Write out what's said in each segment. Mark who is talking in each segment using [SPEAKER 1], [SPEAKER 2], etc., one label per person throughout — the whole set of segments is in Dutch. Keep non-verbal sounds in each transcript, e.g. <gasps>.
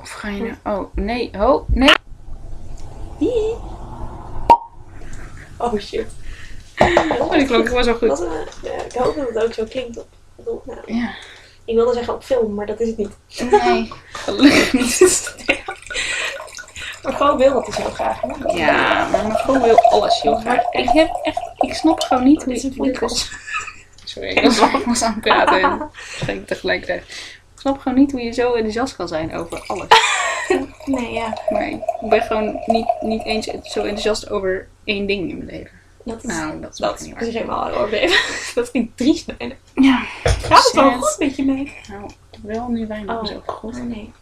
[SPEAKER 1] Of ga je nou... Oh, nee. Oh, nee.
[SPEAKER 2] Oh shit. <laughs>
[SPEAKER 1] Oh, die klonk wel goed.
[SPEAKER 2] Wat, een- ja, ik hoop dat het ook zo klinkt op op opname.
[SPEAKER 1] Ja.
[SPEAKER 2] Ik wilde zeggen op film, maar dat is het niet.
[SPEAKER 1] Nee, <laughs> gelukkig niet. <laughs>
[SPEAKER 2] Maar gewoon wil dat dus heel graag. hè?
[SPEAKER 1] Ja, maar mijn vrouw wil alles heel graag. Ik heb echt... Ik snap gewoon niet hoe
[SPEAKER 2] Dit is
[SPEAKER 1] Sorry, ik was aan het praten en ging tegelijkertijd. Ik snap gewoon niet hoe je zo enthousiast kan zijn over alles. <laughs>
[SPEAKER 2] Nee, ja.
[SPEAKER 1] Maar ik ben gewoon niet, niet eens zo enthousiast over één ding in mijn leven.
[SPEAKER 2] Dat is,
[SPEAKER 1] Nou, dat is
[SPEAKER 2] dat
[SPEAKER 1] niet
[SPEAKER 2] is
[SPEAKER 1] waar.
[SPEAKER 2] helemaal overdreven. <laughs> dat vind ik triest.
[SPEAKER 1] Ja,
[SPEAKER 2] Gaat het wel goed met je mee?
[SPEAKER 1] nou, wel nu weinig
[SPEAKER 2] Oh.
[SPEAKER 1] zo goed.
[SPEAKER 2] Oh nee.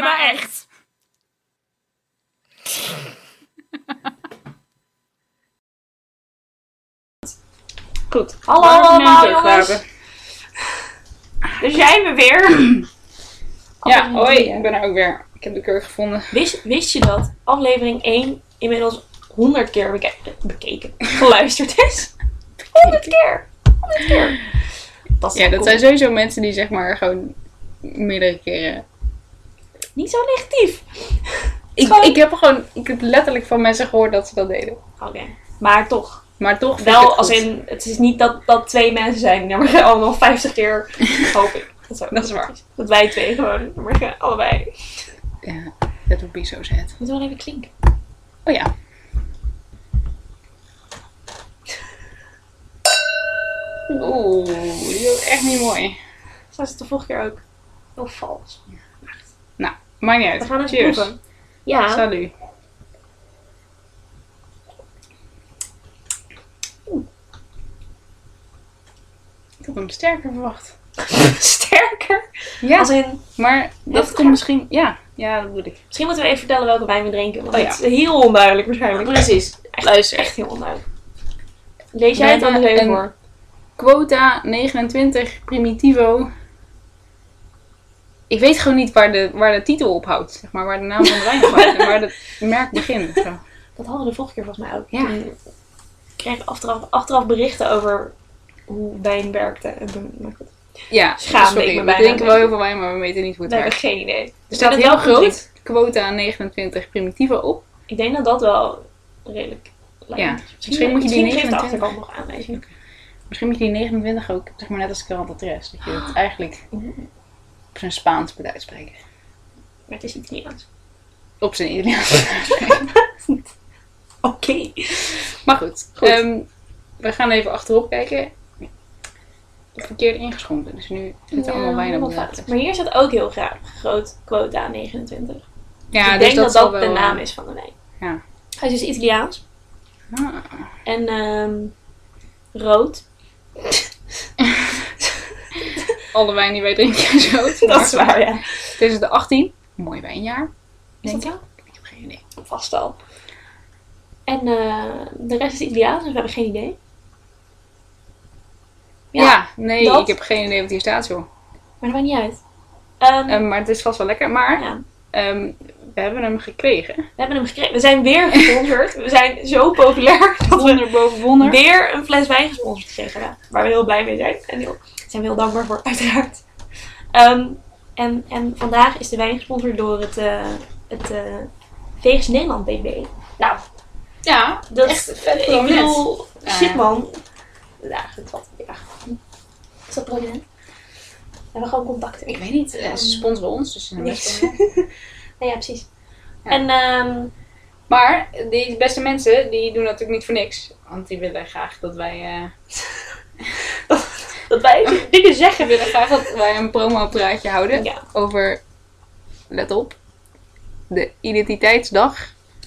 [SPEAKER 2] Nee, maar echt. <laughs>
[SPEAKER 1] Goed.
[SPEAKER 2] Hallo allemaal, jongens. Daar zijn we weer. <clears throat>
[SPEAKER 1] Ja, hoi, ik ben er ook weer. Ik heb de kurk gevonden.
[SPEAKER 2] Wist, wist je dat aflevering 1 inmiddels 100 keer beke- bekeken, geluisterd is? <laughs> 100 keer! 100 keer! Dat
[SPEAKER 1] Ja, dat
[SPEAKER 2] cool.
[SPEAKER 1] zijn sowieso mensen die zeg maar gewoon meerdere keren...
[SPEAKER 2] Niet zo negatief.
[SPEAKER 1] Ik,
[SPEAKER 2] Gewoon-
[SPEAKER 1] ik heb gewoon, ik heb letterlijk van mensen gehoord dat ze dat deden.
[SPEAKER 2] Oké. Maar toch.
[SPEAKER 1] Maar toch
[SPEAKER 2] Wel als in, het is niet dat dat twee mensen zijn. Ja, maar allemaal 50 keer, <laughs> hoop ik. Dat is,
[SPEAKER 1] Dat is waar.
[SPEAKER 2] Dat wij twee gewoon, maar allebei.
[SPEAKER 1] Ja, that would be so sad.
[SPEAKER 2] Moeten we wel even klinken.
[SPEAKER 1] Oh ja. Oeh, die was echt niet mooi.
[SPEAKER 2] Zo is het de vorige keer ook. Heel vals.
[SPEAKER 1] Maakt niet uit.
[SPEAKER 2] We gaan even
[SPEAKER 1] Cheers.
[SPEAKER 2] proeven. Ja.
[SPEAKER 1] Salut. Ik had hem sterker verwacht. <laughs>
[SPEAKER 2] Sterker.
[SPEAKER 1] Ja,
[SPEAKER 2] Als in,
[SPEAKER 1] maar dat komt misschien... Ja, ja, dat bedoel ik.
[SPEAKER 2] misschien moeten we even vertellen welke wijn we drinken. Want
[SPEAKER 1] Oh ja.
[SPEAKER 2] het is heel onduidelijk waarschijnlijk.
[SPEAKER 1] Precies.
[SPEAKER 2] Echt,
[SPEAKER 1] Luister.
[SPEAKER 2] Echt heel onduidelijk. Lees jij het
[SPEAKER 1] hebben
[SPEAKER 2] even voor?
[SPEAKER 1] Quota 29 Primitivo. Ik weet gewoon niet waar de, waar de titel op houdt. Zeg maar, waar de naam van de wijn op houdt. en waar het merk begint. Zo.
[SPEAKER 2] Dat hadden we de vorige keer volgens mij ook.
[SPEAKER 1] Ja.
[SPEAKER 2] Toen kreeg ik achteraf, achteraf berichten over hoe wijn werkte. En toen, maar goed,
[SPEAKER 1] Ja,
[SPEAKER 2] Schaamde ik me
[SPEAKER 1] we
[SPEAKER 2] bijna.
[SPEAKER 1] drinken wel heel veel wijn, maar we weten niet hoe het
[SPEAKER 2] we
[SPEAKER 1] werkt.
[SPEAKER 2] geen idee.
[SPEAKER 1] Er staat
[SPEAKER 2] Ik
[SPEAKER 1] heel groot. Quota 29 Primitivo op.
[SPEAKER 2] Ik denk dat dat wel redelijk lijkt.
[SPEAKER 1] Ja, misschien moet je die
[SPEAKER 2] misschien geeft de
[SPEAKER 1] 29
[SPEAKER 2] achterkant nog aanwijzingen.
[SPEAKER 1] Misschien moet je die 29 ook, zeg maar net als Carante Tres. Dat je het eigenlijk op zijn Spaans moet uitspreken.
[SPEAKER 2] Maar het is Italiaans.
[SPEAKER 1] Op zijn Italiaans. <laughs> <laughs>
[SPEAKER 2] Oké.
[SPEAKER 1] Maar goed,
[SPEAKER 2] Goed.
[SPEAKER 1] ehm, we gaan even achterop kijken. Ik verkeerd ingeschonken, dus nu zitten allemaal wijn op de.
[SPEAKER 2] Maar hier staat ook heel graag groot quota 29.
[SPEAKER 1] Ja,
[SPEAKER 2] Dus ik
[SPEAKER 1] dus
[SPEAKER 2] denk dat dat
[SPEAKER 1] wel-
[SPEAKER 2] de naam is van de wijn.
[SPEAKER 1] Ja.
[SPEAKER 2] Hij is dus Italiaans.
[SPEAKER 1] Ah.
[SPEAKER 2] En ehm, rood. <laughs>
[SPEAKER 1] Alle wijn die wij drinken is <laughs> rood.
[SPEAKER 2] Dat is waar, ja.
[SPEAKER 1] 2018, mooi wijnjaar.
[SPEAKER 2] Is
[SPEAKER 1] Denk
[SPEAKER 2] dat
[SPEAKER 1] ik.
[SPEAKER 2] zo?
[SPEAKER 1] Ik heb geen idee.
[SPEAKER 2] Vast al. En eh, de rest is Italiaans, dus we hebben geen idee.
[SPEAKER 1] Ja, nee,
[SPEAKER 2] dat.
[SPEAKER 1] ik heb geen idee wat hier staat, joh.
[SPEAKER 2] Maar dat maakt niet uit. Ehm,
[SPEAKER 1] Ehm, maar het is vast wel lekker. Maar
[SPEAKER 2] ja.
[SPEAKER 1] ehm, we hebben hem gekregen.
[SPEAKER 2] We hebben hem gekregen. We zijn weer gesponsord. we zijn zo populair <laughs> dat we
[SPEAKER 1] Wonder boven wonder.
[SPEAKER 2] weer een fles wijn gesponsord gekregen hebben. Waar we heel blij mee zijn. En heel, zijn we heel dankbaar voor, <laughs> uiteraard. Ehm, en, en vandaag is de wijn gesponsord door het, eh het eh Vegas Nederland BB. Nou,
[SPEAKER 1] Ja,
[SPEAKER 2] dat
[SPEAKER 1] echt vet
[SPEAKER 2] Ik bedoel,
[SPEAKER 1] Ja.
[SPEAKER 2] shit man. Ja, goed, wat. Ja. Is dat prominent? We hebben gewoon contacten.
[SPEAKER 1] Ik weet niet, eh, ze sponsoren ons, dus wel... <laughs>
[SPEAKER 2] Nee, ja, precies.
[SPEAKER 1] Ja.
[SPEAKER 2] En ehm,
[SPEAKER 1] Maar die beste mensen, die doen natuurlijk niet voor niks. Want die willen graag dat wij...
[SPEAKER 2] Dat wij <laughs> dingen zeggen.
[SPEAKER 1] willen graag dat wij een promo-praatje houden
[SPEAKER 2] Ja,
[SPEAKER 1] over... Let op. De identiteitsdag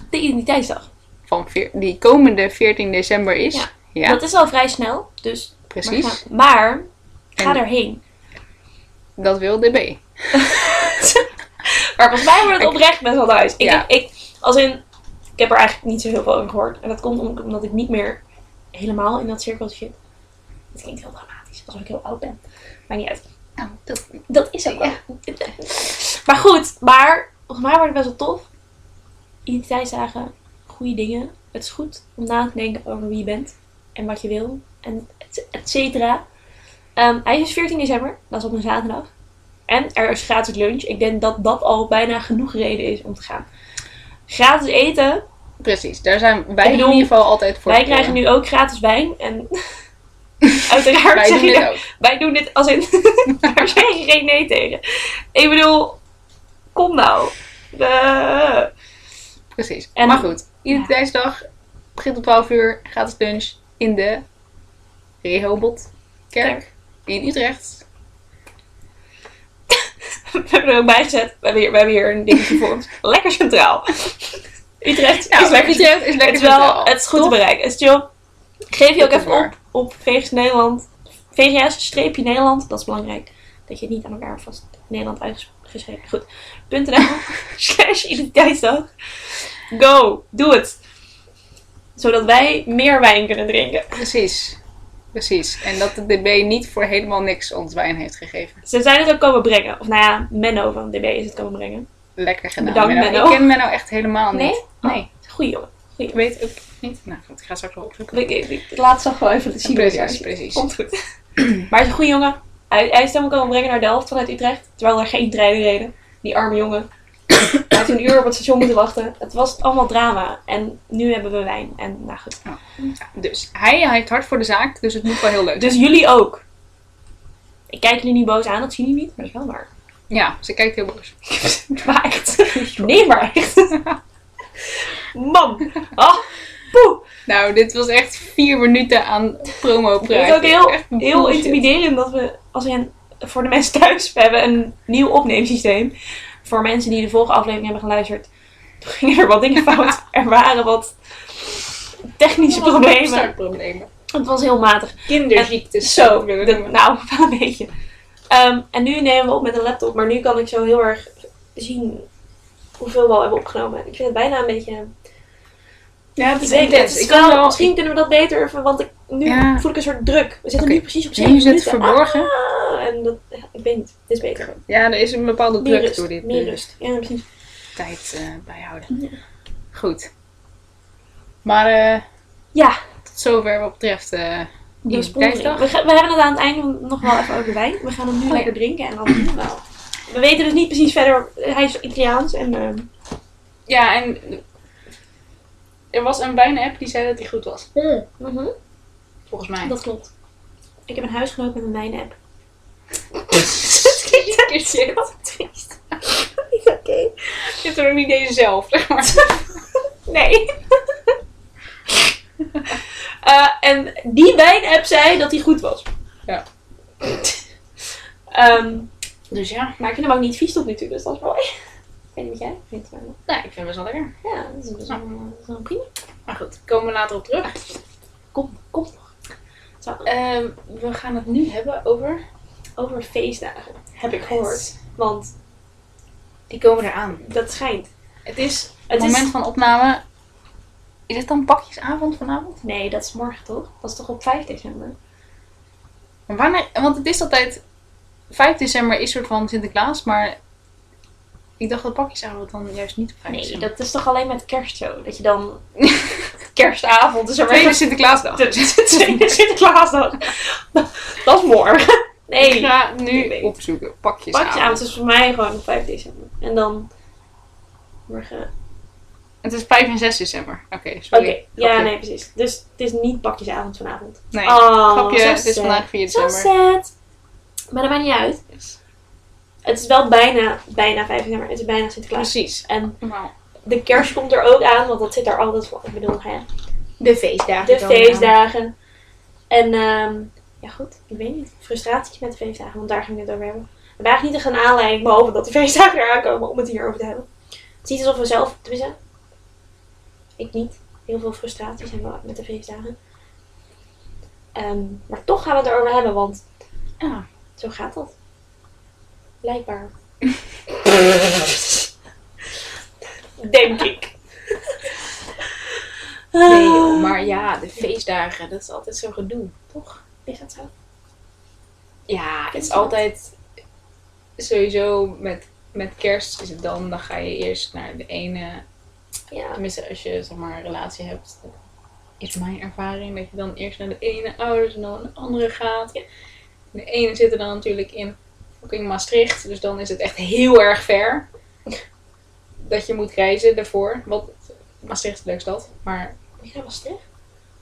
[SPEAKER 2] de identiteitsdag.
[SPEAKER 1] van veer- die komende 14 december is.
[SPEAKER 2] Ja.
[SPEAKER 1] Ja,
[SPEAKER 2] Dat is al vrij snel, dus...
[SPEAKER 1] precies.
[SPEAKER 2] Maar, ga- maar ga
[SPEAKER 1] En-
[SPEAKER 2] erheen.
[SPEAKER 1] Dat wil DB. <laughs>
[SPEAKER 2] Maar volgens mij wordt het oprecht best wel nice. Ik,
[SPEAKER 1] Ja.
[SPEAKER 2] ik, als in, ik heb er eigenlijk niet zo heel veel over gehoord. En dat komt om- omdat ik niet meer helemaal in dat cirkeltje zit. Het klinkt heel dramatisch, alsof ik heel oud ben. Maakt niet uit.
[SPEAKER 1] Nou, dat...
[SPEAKER 2] Dat is ook wel. Maar goed, maar volgens mij wordt het best wel tof. Identiteitsdagen, goede dingen. Het is goed om na te denken over wie je bent en wat je wil. En et, et cetera. Ehm, hij is 14 december, dat is op een zaterdag. En er is gratis lunch. Ik denk dat dat al bijna genoeg reden is om te gaan. Gratis eten.
[SPEAKER 1] Precies, daar zijn wij
[SPEAKER 2] bedoel,
[SPEAKER 1] in ieder geval altijd voor.
[SPEAKER 2] Wij krijgen nu ook gratis wijn. En <laughs> uiteraard
[SPEAKER 1] Wij
[SPEAKER 2] zeg
[SPEAKER 1] doen
[SPEAKER 2] je
[SPEAKER 1] dit ook.
[SPEAKER 2] wij doen dit als in. <laughs> daar zeg je geen nee tegen. Ik bedoel, kom nou. De...
[SPEAKER 1] Precies.
[SPEAKER 2] En-
[SPEAKER 1] maar goed, identiteitsdag begint om 12 uur, gratis lunch in de Rehoboth kerk in Utrecht. <laughs>
[SPEAKER 2] We hebben er ook bij gezet. We hebben hier, we hebben hier een dingetje voor ons. Lekker centraal. Utrecht
[SPEAKER 1] Nou,
[SPEAKER 2] is lekker
[SPEAKER 1] Utrecht is lekker
[SPEAKER 2] het is wel,
[SPEAKER 1] centraal.
[SPEAKER 2] het is goed te bereiken. Het is chill. Geef je ook
[SPEAKER 1] Dat
[SPEAKER 2] even op. op VGS Nederland. VGS streepje Nederland. Dat is belangrijk. Dat je het niet aan elkaar vast Nederland uitgeschreven. Goed. .nl <laughs> slash identiteitsdag. Go. Doe het. Zodat wij meer wijn kunnen drinken.
[SPEAKER 1] Precies. Precies. En dat de DB niet voor helemaal niks ons wijn heeft gegeven.
[SPEAKER 2] Ze zijn het ook komen brengen. Of nou ja, Menno van DB is het komen brengen.
[SPEAKER 1] Lekker gedaan.
[SPEAKER 2] Bedankt, Menno.
[SPEAKER 1] Ik ken Menno echt helemaal
[SPEAKER 2] Nee?
[SPEAKER 1] niet. Nee.
[SPEAKER 2] Goeie jongen. Goeie
[SPEAKER 1] Ik weet ook niet. Nou goed, ik ga straks wel opzoeken.
[SPEAKER 2] Ik, ik, ik laat het gewoon even zien.
[SPEAKER 1] Precies, precies.
[SPEAKER 2] Komt goed. maar hij is een goede jongen. Hij, hij is hem komen brengen naar Delft vanuit Utrecht. Terwijl er geen treinen reden. Die arme jongen. hij heeft een uur op het station moeten wachten. Het was allemaal drama. En nu hebben we wijn. En nou goed.
[SPEAKER 1] Ja, dus hij, hij heeft hard voor de zaak, dus het moet wel heel leuk
[SPEAKER 2] Dus jullie ook. Ik kijk jullie niet boos aan. Dat zien jullie niet. Maar dat is wel waar.
[SPEAKER 1] Ja, ze kijkt heel boos. <laughs>
[SPEAKER 2] Maar echt. Nee, maar echt. <laughs> Man. Ah. Poeh.
[SPEAKER 1] Nou, dit was echt vier minuten aan promo
[SPEAKER 2] Het is ook heel, heel intimiderend dat we, als in, voor de mensen thuis, we <laughs> hebben een nieuw opneemsysteem. Voor mensen die de vorige aflevering hebben geluisterd, toen gingen er wat dingen <laughs> fout. Er waren wat technische problemen.
[SPEAKER 1] Startproblemen.
[SPEAKER 2] Het was heel matig.
[SPEAKER 1] Kinderziektes.
[SPEAKER 2] Zo, de- nou, <laughs> wel een beetje. Ehm, en nu nemen we op met een laptop, maar nu kan ik zo heel erg zien hoeveel we al hebben opgenomen. Ik vind het bijna een beetje...
[SPEAKER 1] Ja, het
[SPEAKER 2] Ik
[SPEAKER 1] is
[SPEAKER 2] het,
[SPEAKER 1] intens.
[SPEAKER 2] het is
[SPEAKER 1] Ik kan
[SPEAKER 2] wel-. Misschien kunnen we dat beter, even, want ik, nu
[SPEAKER 1] Ja.
[SPEAKER 2] voel ik een soort druk. We zitten nu precies op
[SPEAKER 1] Nu
[SPEAKER 2] 7
[SPEAKER 1] is het
[SPEAKER 2] minuten.
[SPEAKER 1] verborgen.
[SPEAKER 2] Ah, en dat, ik weet niet, dit is beter.
[SPEAKER 1] Ja, er is een bepaalde
[SPEAKER 2] Meer
[SPEAKER 1] druk
[SPEAKER 2] rust,
[SPEAKER 1] door dit
[SPEAKER 2] meer
[SPEAKER 1] eh,
[SPEAKER 2] rust. Ja, precies.
[SPEAKER 1] tijd eh, bijhouden.
[SPEAKER 2] Ja.
[SPEAKER 1] Goed. Maar eh,
[SPEAKER 2] Ja,
[SPEAKER 1] tot zover wat betreft eh
[SPEAKER 2] de
[SPEAKER 1] die.
[SPEAKER 2] We, we hebben het aan het einde nog wel even over wijn. We gaan hem nu
[SPEAKER 1] Oh, ja.
[SPEAKER 2] lekker drinken en dan wel. We weten dus niet precies verder. Hij is Italiaans en ehm,
[SPEAKER 1] Ja, en er was een wijnapp die zei dat hij goed was.
[SPEAKER 2] mhm,
[SPEAKER 1] Volgens mij.
[SPEAKER 2] dat klopt. Ik heb een huisgenoot met een wijnapp.
[SPEAKER 1] Shit. <laughs>
[SPEAKER 2] Triest. Is <laughs> oké.
[SPEAKER 1] Je hebt er ook niet deze zelf, zeg maar. <laughs>
[SPEAKER 2] Nee. Eh, en die wijnapp zei dat hij goed was.
[SPEAKER 1] Ja.
[SPEAKER 2] Ehm,
[SPEAKER 1] Dus ja.
[SPEAKER 2] maar ik vind hem ook niet vies tot nu toe, dus dat is mooi. Weet niet wat jij vindt, maar
[SPEAKER 1] Nou, ik vind het best wel lekker.
[SPEAKER 2] ja, dat is, dat is wel, prima.
[SPEAKER 1] Maar goed, komen we later op terug. <laughs>
[SPEAKER 2] Kom, kom. Zo,
[SPEAKER 1] Ehm, we gaan het nu hebben over...
[SPEAKER 2] over feestdagen, heb ik gehoord. Want
[SPEAKER 1] Die komen eraan.
[SPEAKER 2] dat schijnt.
[SPEAKER 1] Het is het
[SPEAKER 2] Het is-
[SPEAKER 1] moment van opname. Is het dan pakjesavond vanavond?
[SPEAKER 2] Nee, dat is morgen toch? Dat is toch op 5 december?
[SPEAKER 1] Maar wanneer, want het is altijd... 5 december is soort van Sinterklaas, maar... Ik dacht dat pakjesavond dan juist niet op 5
[SPEAKER 2] Nee,
[SPEAKER 1] december.
[SPEAKER 2] dat is toch alleen met kerst zo? Dat je dan <laughs> kerstavond is er
[SPEAKER 1] Tweede Sinterklaasdag.
[SPEAKER 2] De tweede Sinterklaasdag. Dat is morgen.
[SPEAKER 1] Ik
[SPEAKER 2] Nee.
[SPEAKER 1] ga
[SPEAKER 2] Ik
[SPEAKER 1] nu
[SPEAKER 2] weet.
[SPEAKER 1] opzoeken. Pakjesavond.
[SPEAKER 2] Pakjesavond is voor mij gewoon op 5 december. En dan morgen.
[SPEAKER 1] Het is 5 en 6 december. Oké,
[SPEAKER 2] Oké,
[SPEAKER 1] sorry.
[SPEAKER 2] ja,
[SPEAKER 1] Grapje.
[SPEAKER 2] nee, precies. Dus het is niet pakjesavond vanavond.
[SPEAKER 1] Nee.
[SPEAKER 2] Oh,
[SPEAKER 1] Grapje,
[SPEAKER 2] zo
[SPEAKER 1] het is vandaag 4
[SPEAKER 2] Zo
[SPEAKER 1] december.
[SPEAKER 2] sad. Maar dat maakt niet uit.
[SPEAKER 1] Yes.
[SPEAKER 2] Het is wel bijna, bijna 5 december. Het is bijna Sinterklaas.
[SPEAKER 1] Precies.
[SPEAKER 2] En
[SPEAKER 1] Nou,
[SPEAKER 2] de kerst komt er ook aan, want dat zit er altijd voor. Ik bedoel, hè,
[SPEAKER 1] De feestdagen.
[SPEAKER 2] de feestdagen. En ehm, ja goed, ik weet niet. Frustraties met de feestdagen, want daar ging ik het over hebben. We hebben eigenlijk niet echt een aanleiding, behalve dat de feestdagen eraan komen, om het hierover te hebben. Het is niet alsof we zelf, tenminste, ik niet, heel veel frustraties hebben met de feestdagen. Ehm, maar toch gaan we het erover hebben, want.
[SPEAKER 1] Ja.
[SPEAKER 2] zo gaat dat. Blijkbaar. <laughs> Denk ik.
[SPEAKER 1] Nee, joh, maar ja, de feestdagen, dat is altijd zo gedoe, toch?
[SPEAKER 2] Is dat zo?
[SPEAKER 1] Ja, het is altijd sowieso met, met kerst is het dan, dan ga je eerst naar de ene,
[SPEAKER 2] Ja.
[SPEAKER 1] tenminste als je zeg maar een relatie hebt, is mijn ervaring dat je dan eerst naar de ene ouders en dan naar de andere gaat.
[SPEAKER 2] Ja.
[SPEAKER 1] De ene zit er dan natuurlijk in fucking Maastricht, dus dan is het echt heel erg ver dat je moet reizen daarvoor. Want Maastricht is een leuke stad, maar
[SPEAKER 2] Moet je naar Maastricht?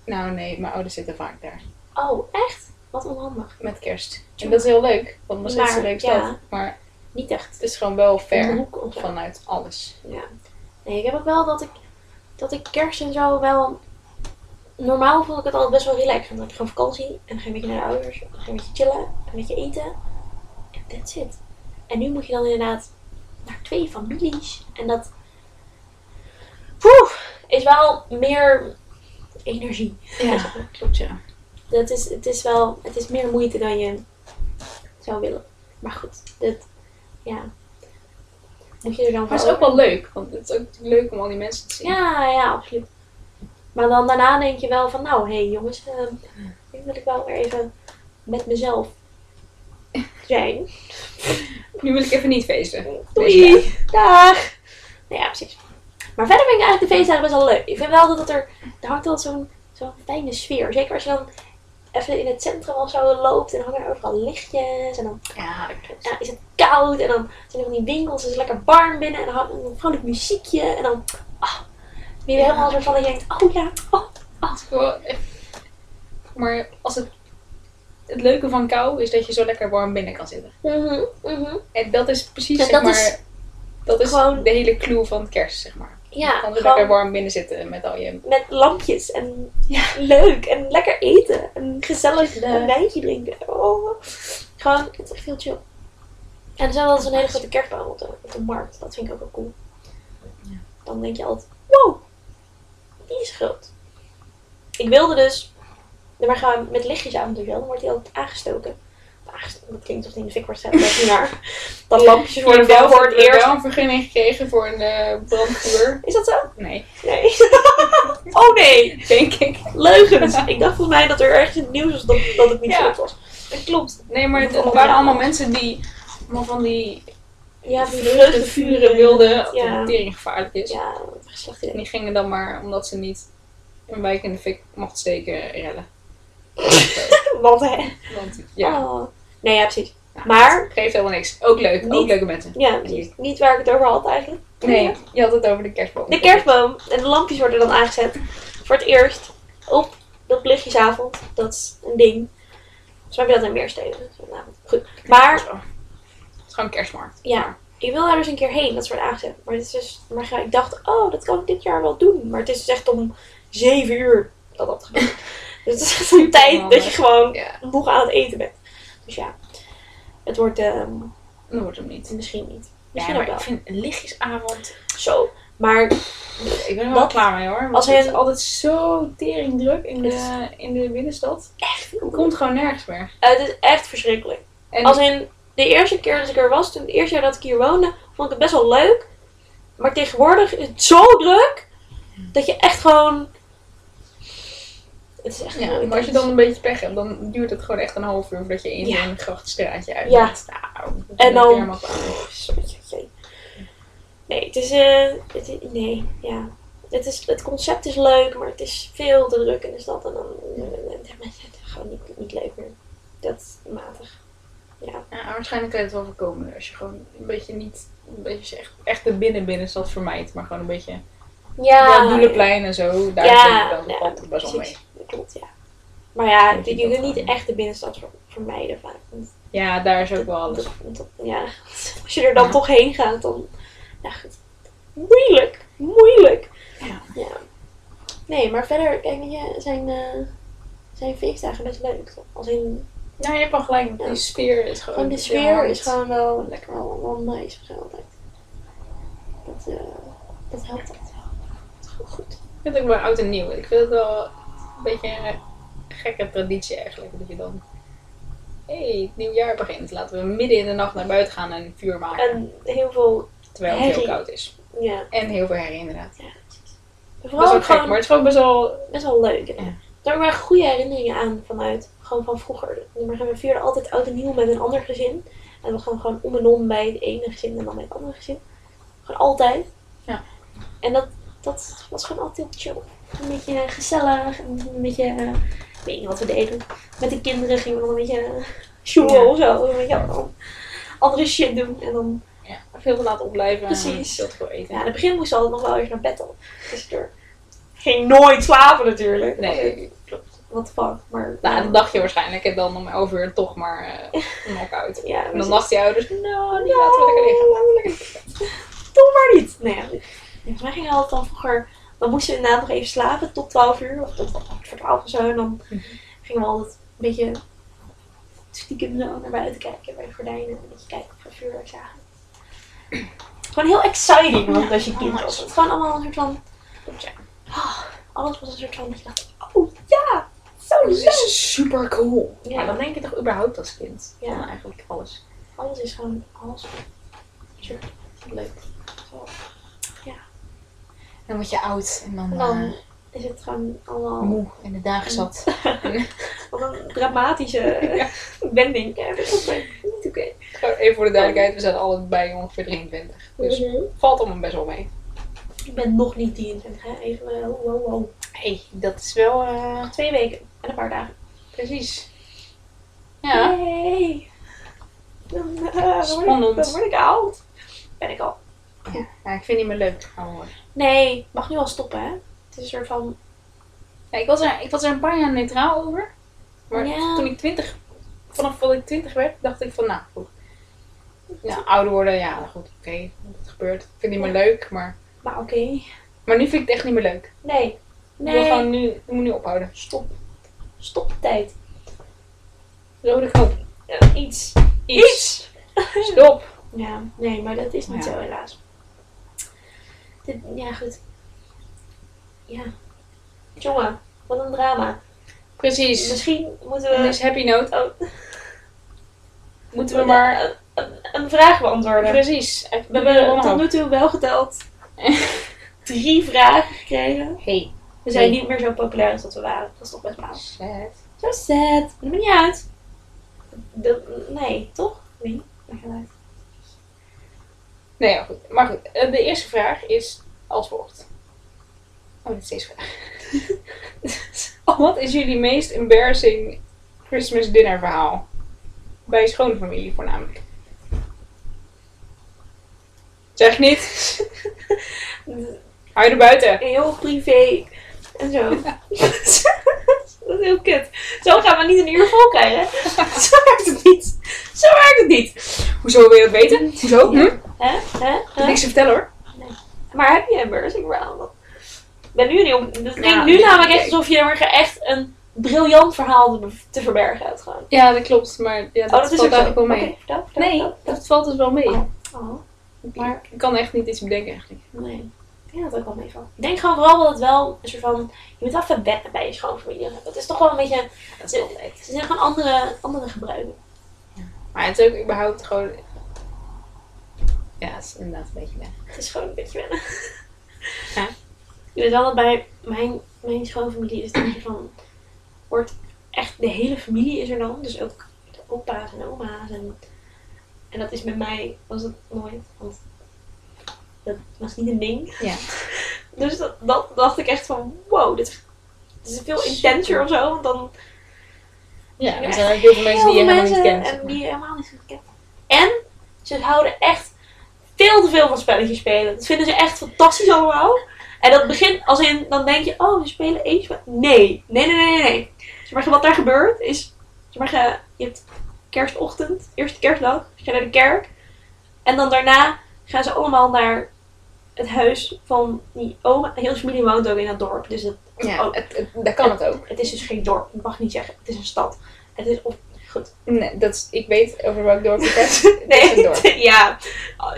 [SPEAKER 1] nou nee, mijn ouders zitten vaak daar.
[SPEAKER 2] Oh, echt? Wat onhandig.
[SPEAKER 1] Met kerst. En dat is heel leuk, want Maastricht is een leuke stad.
[SPEAKER 2] ja.
[SPEAKER 1] Maar
[SPEAKER 2] Niet echt.
[SPEAKER 1] het is gewoon wel ver
[SPEAKER 2] hoek
[SPEAKER 1] vanuit alles.
[SPEAKER 2] Ja. Nee, ik heb ook wel dat ik, dat ik kerst en zo wel... Normaal vond ik het altijd best wel relaxed. Dan heb je gewoon vakantie. En dan ga je een beetje naar de ouders. Dan ga je een beetje chillen. Een beetje eten. En that's it. En nu moet je dan inderdaad naar twee families. En dat... Poeh, is wel meer energie.
[SPEAKER 1] Ja, <laughs> klopt ja.
[SPEAKER 2] Dat is, het is wel... Het is meer moeite dan je zou willen. Maar goed, dat... Ja. Moet je er dan
[SPEAKER 1] Maar het is ook wel leuk, want het is ook leuk om al die mensen te zien.
[SPEAKER 2] Ja, ja, absoluut. Maar dan daarna denk je wel van, nou, hé hey, jongens, eh, nu wil ik wel weer even met mezelf zijn.
[SPEAKER 1] Nu wil ik even niet feesten.
[SPEAKER 2] Doei, dag. Nou ja, precies. Maar verder vind ik eigenlijk de feestdagen best wel leuk. Ik vind wel dat er, er hangt altijd zo'n zo'n fijne sfeer. Zeker als je dan even in het centrum of zo loopt en dan hangen er overal lichtjes. En dan
[SPEAKER 1] Ja,
[SPEAKER 2] is het koud en dan zijn er van die winkels, is het lekker warm binnen en dan hangt een vrolijk muziekje. En dan ah, ben je
[SPEAKER 1] Ja.
[SPEAKER 2] helemaal zo van dat je denkt, oh ja, oh,
[SPEAKER 1] echt- Maar als het, het leuke van kou is dat je zo lekker warm binnen kan zitten.
[SPEAKER 2] Mhm, mhm.
[SPEAKER 1] En dat is precies,
[SPEAKER 2] Ja,
[SPEAKER 1] zeg
[SPEAKER 2] dat
[SPEAKER 1] maar,
[SPEAKER 2] is
[SPEAKER 1] dat is
[SPEAKER 2] gewoon-
[SPEAKER 1] de hele clue van kerst, zeg maar.
[SPEAKER 2] Ja,
[SPEAKER 1] Je kan er
[SPEAKER 2] gewoon
[SPEAKER 1] lekker warm binnen zitten met al je...
[SPEAKER 2] met lampjes en
[SPEAKER 1] Ja.
[SPEAKER 2] leuk en lekker eten en gezellig
[SPEAKER 1] De-
[SPEAKER 2] een wijntje drinken. Oh. Gewoon, het is echt veel chill. En er zijn wel eens een hele grote kerstboom op de, op de markt. Dat vind ik ook wel cool.
[SPEAKER 1] Ja.
[SPEAKER 2] Dan denk je altijd, wow, die is groot. Ik wilde dus, maar gaan met lichtjes aan doen, dan wordt die altijd aangestoken. Of aangestoken, dat klinkt die in <laughs> de fik wordt gezet, dat naar. Dat lampjes worden
[SPEAKER 1] wel
[SPEAKER 2] wel voor het eerst.
[SPEAKER 1] wel een vergunning gekregen voor een eh, brandvuur.
[SPEAKER 2] Is dat zo?
[SPEAKER 1] Nee,
[SPEAKER 2] Nee. <laughs> oh nee.
[SPEAKER 1] denk ik.
[SPEAKER 2] Leugens. Ik dacht <laughs> volgens mij dat er ergens in het nieuws was dat, dat het niet
[SPEAKER 1] Ja.
[SPEAKER 2] zo was.
[SPEAKER 1] Dat klopt. Nee, maar het,
[SPEAKER 2] Of
[SPEAKER 1] het waren allemaal mensen die allemaal van die
[SPEAKER 2] Ja, die
[SPEAKER 1] vreugdevuren wilden, wat
[SPEAKER 2] Ja.
[SPEAKER 1] tering gevaarlijk is.
[SPEAKER 2] Ja, slecht
[SPEAKER 1] En die gingen dan maar, omdat ze niet een wijk in de fik mocht steken, rellen. <laughs>
[SPEAKER 2] Want hè.
[SPEAKER 1] Want ja,
[SPEAKER 2] Oh. Nee, ja, precies.
[SPEAKER 1] nou,
[SPEAKER 2] Maar,
[SPEAKER 1] geeft helemaal niks. Ook leuk, ook
[SPEAKER 2] Niet-
[SPEAKER 1] leuke mensen.
[SPEAKER 2] ja, precies. Niet waar ik het over had eigenlijk.
[SPEAKER 1] Nee, je had het over de kerstboom.
[SPEAKER 2] De kerstboom en de lampjes worden dan aangezet. Voor het eerst op de lichtjesavond. Dat is een ding. Heb je dat in meer steden. Nou, goed. Maar
[SPEAKER 1] Het is gewoon een kerstmarkt.
[SPEAKER 2] Ja, ik wil daar dus een keer heen, dat wordt aangezet. Maar, het is dus, maar ik dacht, oh, dat kan ik dit jaar wel doen. Maar het is dus echt om 7 uur dat dat gebeurt. <laughs> dus het is echt een tijd dat je gewoon
[SPEAKER 1] Ja,
[SPEAKER 2] nog aan het eten bent. Dus ja, het wordt ehm,
[SPEAKER 1] dat wordt hem niet.
[SPEAKER 2] misschien niet.
[SPEAKER 1] Ja,
[SPEAKER 2] Misschien
[SPEAKER 1] maar
[SPEAKER 2] ook wel.
[SPEAKER 1] ik vind een lichtjesavond...
[SPEAKER 2] Zo. Maar
[SPEAKER 1] Ik ben er wel klaar mee hoor.
[SPEAKER 2] Als
[SPEAKER 1] het is altijd zo tering druk in de, in de binnenstad.
[SPEAKER 2] echt,
[SPEAKER 1] Het komt gewoon nergens meer.
[SPEAKER 2] het is echt verschrikkelijk.
[SPEAKER 1] En
[SPEAKER 2] Als in de eerste keer dat ik er was, toen het eerste jaar dat ik hier woonde, vond ik het best wel leuk. Maar tegenwoordig is het zo druk dat je echt gewoon. Het is echt
[SPEAKER 1] Ja,
[SPEAKER 2] heel
[SPEAKER 1] maar als je dan een beetje pech hebt, dan duurt het gewoon echt een half uur voordat je in
[SPEAKER 2] Ja.
[SPEAKER 1] zo'n grachtstraatje uit
[SPEAKER 2] Ja.
[SPEAKER 1] bent. Nou, dat
[SPEAKER 2] En dan-. Nee, het is. eh het is- nee, ja. Het, is, het concept is leuk, maar het is veel te druk in de stad. En dan. eh, gewoon niet, niet leuk meer. Dat is matig. Ja.
[SPEAKER 1] Ja, waarschijnlijk kan je het wel voorkomen als je gewoon een beetje niet, een beetje echt, echt de binnen-binnenstad vermijdt, maar gewoon een beetje
[SPEAKER 2] Ja.
[SPEAKER 1] ja, Doelenplein en zo, daar
[SPEAKER 2] Ja,
[SPEAKER 1] vind ik dan
[SPEAKER 2] ja,
[SPEAKER 1] best wel mee.
[SPEAKER 2] Dat klopt, ja. Maar ja, je, kunt niet echt de binnenstad ver- vermijden vaak.
[SPEAKER 1] Ja, daar is ook wel alles.
[SPEAKER 2] ja, <laughs> als je er dan
[SPEAKER 1] Ja.
[SPEAKER 2] toch heen gaat, dan. Ja, goed. Moeilijk. moeilijk.
[SPEAKER 1] Ja.
[SPEAKER 2] Nee, maar verder, kijk, zijn, eh, zijn feestdagen best leuk. Als in,
[SPEAKER 1] Nou, je hebt wel gelijk.
[SPEAKER 2] Ja.
[SPEAKER 1] Die sfeer is gewoon...
[SPEAKER 2] de
[SPEAKER 1] ja,
[SPEAKER 2] sfeer is gewoon wel lekker, wel, wel nice of zo. Dat, eh, dat helpt altijd wel. Dat is gewoon goed.
[SPEAKER 1] Ik vind het ook wel oud en nieuw. Ik vind het wel een beetje een gekke traditie eigenlijk. Dat je dan... Hé, hey, het nieuwjaar begint. Laten we midden in de nacht naar buiten gaan en een vuur maken.
[SPEAKER 2] En heel veel,
[SPEAKER 1] terwijl het heel koud is.
[SPEAKER 2] ja.
[SPEAKER 1] En heel veel herrie inderdaad.
[SPEAKER 2] ja precies.
[SPEAKER 1] Dat
[SPEAKER 2] Vooral
[SPEAKER 1] is
[SPEAKER 2] ook
[SPEAKER 1] ook gek,
[SPEAKER 2] gewoon
[SPEAKER 1] maar het is gewoon best wel...
[SPEAKER 2] best wel leuk.
[SPEAKER 1] Ja.
[SPEAKER 2] Daar we goede herinneringen aan vanuit, gewoon van vroeger. We vierden altijd oud en nieuw met een ander gezin. En we gaan gewoon om en om bij het ene gezin en dan bij het andere gezin. Gewoon altijd.
[SPEAKER 1] Ja.
[SPEAKER 2] En dat, dat was gewoon altijd heel chill. Een beetje gezellig. en Een beetje, eh, ik weet niet wat we deden. Met de kinderen gingen we dan een beetje uh, showen
[SPEAKER 1] Ja.
[SPEAKER 2] of zo. Een beetje andere shit doen. En dan,
[SPEAKER 1] Veel te laat opblijven.
[SPEAKER 2] Precies.
[SPEAKER 1] Te veel eten.
[SPEAKER 2] ja, in het begin moesten we altijd nog wel eens naar bed al. Tussendoor. Ging nooit slapen natuurlijk.
[SPEAKER 1] Nee, klopt.
[SPEAKER 2] The fuck. Maar,
[SPEAKER 1] Nou, dat dacht je waarschijnlijk. En dan om 11 uur toch maar uh, knock-out.
[SPEAKER 2] Ja,
[SPEAKER 1] En dan dachten die ouders, nou, die laten we lekker liggen. Laten we lekker liggen.
[SPEAKER 2] Doe maar niet. Nee, ja. Volgens mij gingen we altijd dan vroeger... Dan moesten we inderdaad nog even slapen tot 12 uur. Of tot kwart voor 12 of zo. En dan
[SPEAKER 1] Mhm.
[SPEAKER 2] gingen we altijd een beetje stiekem zo naar buiten kijken bij de gordijnen. En een beetje kijken of we vuurwerk zagen. Gewoon heel exciting. Want als je kind was. Het gewoon allemaal een soort van...
[SPEAKER 1] Ja.
[SPEAKER 2] ah, alles was een soort van... Dat je dacht, oh ja, zo leuk.
[SPEAKER 1] is super cool.
[SPEAKER 2] Ja.
[SPEAKER 1] Maar dan denk je toch überhaupt als kind.
[SPEAKER 2] Ja.
[SPEAKER 1] Eigenlijk alles.
[SPEAKER 2] Alles is gewoon... Alles.
[SPEAKER 1] Leuk.
[SPEAKER 2] Zo.
[SPEAKER 1] Dan word je oud en dan,
[SPEAKER 2] En dan
[SPEAKER 1] eh,
[SPEAKER 2] is het gewoon allemaal...
[SPEAKER 1] moe in de dagen zat. <laughs>
[SPEAKER 2] Wat een dramatische
[SPEAKER 1] Ja.
[SPEAKER 2] wending. Ja, dat is oké. Niet oké.
[SPEAKER 1] Gewoon even voor de duidelijkheid, we zijn allebei ongeveer 23. Dus valt allemaal best wel mee.
[SPEAKER 2] Ik ben nog niet 23, hè. Even, eh, wow, wow, wow.
[SPEAKER 1] Hé, hey, dat is wel eh,
[SPEAKER 2] Twee weken en een paar dagen.
[SPEAKER 1] precies. Ja.
[SPEAKER 2] Yay. Dan, dan, word ik,
[SPEAKER 1] Spannend.
[SPEAKER 2] dan word ik oud. Ben ik al.
[SPEAKER 1] ja. Ja, ik vind het niet meer leuk. ouwe.
[SPEAKER 2] Nee, mag nu al stoppen, hè. Het is een soort van...
[SPEAKER 1] Ja, ik, was er, ik was er een paar jaar neutraal over. Maar
[SPEAKER 2] Ja.
[SPEAKER 1] toen ik 20, vanaf dat ik 20 werd, dacht ik van, nou goed. Ouder worden, ja, goed, oké, dat gebeurt. Ik vind het niet meer leuk, maar,
[SPEAKER 2] Maar oké.
[SPEAKER 1] maar nu vind ik het echt niet meer leuk.
[SPEAKER 2] Nee.
[SPEAKER 1] Ik wil
[SPEAKER 2] Nee.
[SPEAKER 1] gewoon nu, ik moet nu ophouden.
[SPEAKER 2] Stop. Stop de tijd.
[SPEAKER 1] Rode knop.
[SPEAKER 2] Ja, iets.
[SPEAKER 1] Iets. <laughs> Stop.
[SPEAKER 2] Ja, nee, maar dat is niet
[SPEAKER 1] Ja.
[SPEAKER 2] zo helaas. Dit, ja, goed. Ja. Jongen, wat een drama.
[SPEAKER 1] Precies.
[SPEAKER 2] Misschien moeten
[SPEAKER 1] En
[SPEAKER 2] we...
[SPEAKER 1] dus happy note.
[SPEAKER 2] Oh,
[SPEAKER 1] Moeten we maar...
[SPEAKER 2] een, een, vraag beantwoorden.
[SPEAKER 1] Precies. Even
[SPEAKER 2] We hebben tot nu toe wel geteld <laughs> drie vragen gekregen.
[SPEAKER 1] Hey.
[SPEAKER 2] We zijn niet meer zo populair als dat we waren. Dat is toch best wel
[SPEAKER 1] Sad.
[SPEAKER 2] Zo sad. Dat maakt niet uit. Dat, nee, toch? Nee, maakt niet uit.
[SPEAKER 1] Nee, ja, goed. Maar goed, eh, de eerste vraag is als volgt. Oh, dit is deze vraag. <laughs> Wat is jullie meest embarrassing Christmas dinner verhaal? Bij je schoonfamilie voornamelijk. Zeg niet. <laughs> Hou je er buiten.
[SPEAKER 2] Heel privé en zo. <laughs> dat is heel kut. Zo gaan we niet een uur vol krijgen. <laughs> Zo werkt het niet. Zo werkt het niet.
[SPEAKER 1] Hoezo wil je dat weten? Hoezo? Hm?
[SPEAKER 2] Hè? Hè? Hè?
[SPEAKER 1] Niks te vertellen hoor.
[SPEAKER 2] Maar heb je embarrassing verhaal? Ik ben nu niet op. Het klinkt
[SPEAKER 1] Ja,
[SPEAKER 2] nu
[SPEAKER 1] nee,
[SPEAKER 2] namelijk echt alsof je er echt een briljant verhaal te, verbergen hebt gewoon.
[SPEAKER 1] Ja, dat klopt. Maar ja, dat,
[SPEAKER 2] Oh, dat
[SPEAKER 1] valt eigenlijk wel mee.
[SPEAKER 2] Oké, vertel, vertel,
[SPEAKER 1] Nee,
[SPEAKER 2] vertel.
[SPEAKER 1] dat valt dus wel mee.
[SPEAKER 2] Oh. Oh,
[SPEAKER 1] Maar ik kan echt niet iets bedenken eigenlijk.
[SPEAKER 2] nee. Ik denk dat het ook wel meevalt. Ik denk gewoon vooral dat het wel een soort van... Je moet wel even wennen bij je schoonfamilie. Dat is toch wel een beetje...
[SPEAKER 1] Dat
[SPEAKER 2] Ze, ze zijn gewoon andere, andere gebruiken.
[SPEAKER 1] Maar het is ook überhaupt gewoon... Ja, het is inderdaad een beetje weg.
[SPEAKER 2] Het is gewoon een beetje wennen. <laughs>
[SPEAKER 1] Ja.
[SPEAKER 2] Je weet wel dat bij mijn, mijn schoonfamilie is het van... Wordt echt de hele familie is er dan. Dus ook de opa's en oma's. En, en dat is met mij was het nooit. Want dat was niet een ding.
[SPEAKER 1] Ja. <laughs>
[SPEAKER 2] Dus dat, dat dacht ik echt van... Wow, dit, is- dit is veel intenser of zo. Want dan
[SPEAKER 1] Ja, er zijn heel veel mensen die je helemaal niet kent.
[SPEAKER 2] En die je helemaal niet kent. En ze houden echt veel te veel van spelletjes spelen. Dat vinden ze echt fantastisch allemaal. En dat begint als in, dan denk je, oh, we spelen één spel. Nee, nee, nee, nee, nee. Zeg maar, wat daar gebeurt is, zeg maar, je- je hebt kerstochtend, eerste kerstdag, ze gaan naar de kerk. En dan daarna gaan ze allemaal naar het huis van die oma. Heel familie woont ook in dat dorp. Dus het,
[SPEAKER 1] Ja, het, het- daar kan het ook.
[SPEAKER 2] het is dus geen dorp. Ik mag niet zeggen. Het is een stad. Het is op. Goed.
[SPEAKER 1] Nee, dat is, ik weet over welk dorp het gaat. <laughs> Het is een dorp. <laughs>
[SPEAKER 2] ja.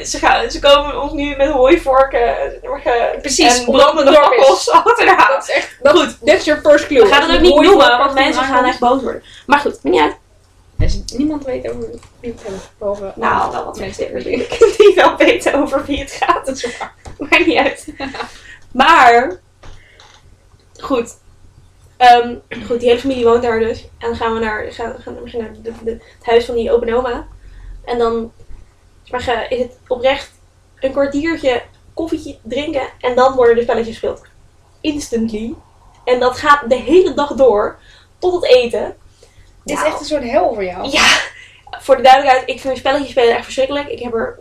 [SPEAKER 2] Ze, gaan, ze komen ons nu met hooivorken morgen
[SPEAKER 1] Precies,
[SPEAKER 2] en brandende
[SPEAKER 1] dorp is.
[SPEAKER 2] fakkels achteraan.
[SPEAKER 1] Dat is echt, dat,
[SPEAKER 2] Goed.
[SPEAKER 1] dat is your first clue.
[SPEAKER 2] We gaan het ook niet noemen, want mensen gaan echt boos worden. Maar goed, maakt niet uit.
[SPEAKER 1] Is niemand weet over wie het hebben. Behalve
[SPEAKER 2] Nou, wel wat
[SPEAKER 1] mensen
[SPEAKER 2] mensen
[SPEAKER 1] die
[SPEAKER 2] wel weten over wie het gaat.
[SPEAKER 1] Dat is waar.
[SPEAKER 2] Maakt niet uit. <laughs> Maar, goed. Ehm, goed, die hele familie woont daar dus. En dan gaan we naar, gaan, gaan, we naar de, de- het huis van die open oma. En dan maar, is het oprecht een kwartiertje koffietje drinken. En dan worden de spelletjes gespeeld. Instantly. En dat gaat de hele dag door. Tot het eten.
[SPEAKER 1] Dit is
[SPEAKER 2] Nou,
[SPEAKER 1] echt een soort hel voor jou.
[SPEAKER 2] Ja, voor de duidelijkheid, ik vind spelletjes spelen echt verschrikkelijk. Ik heb er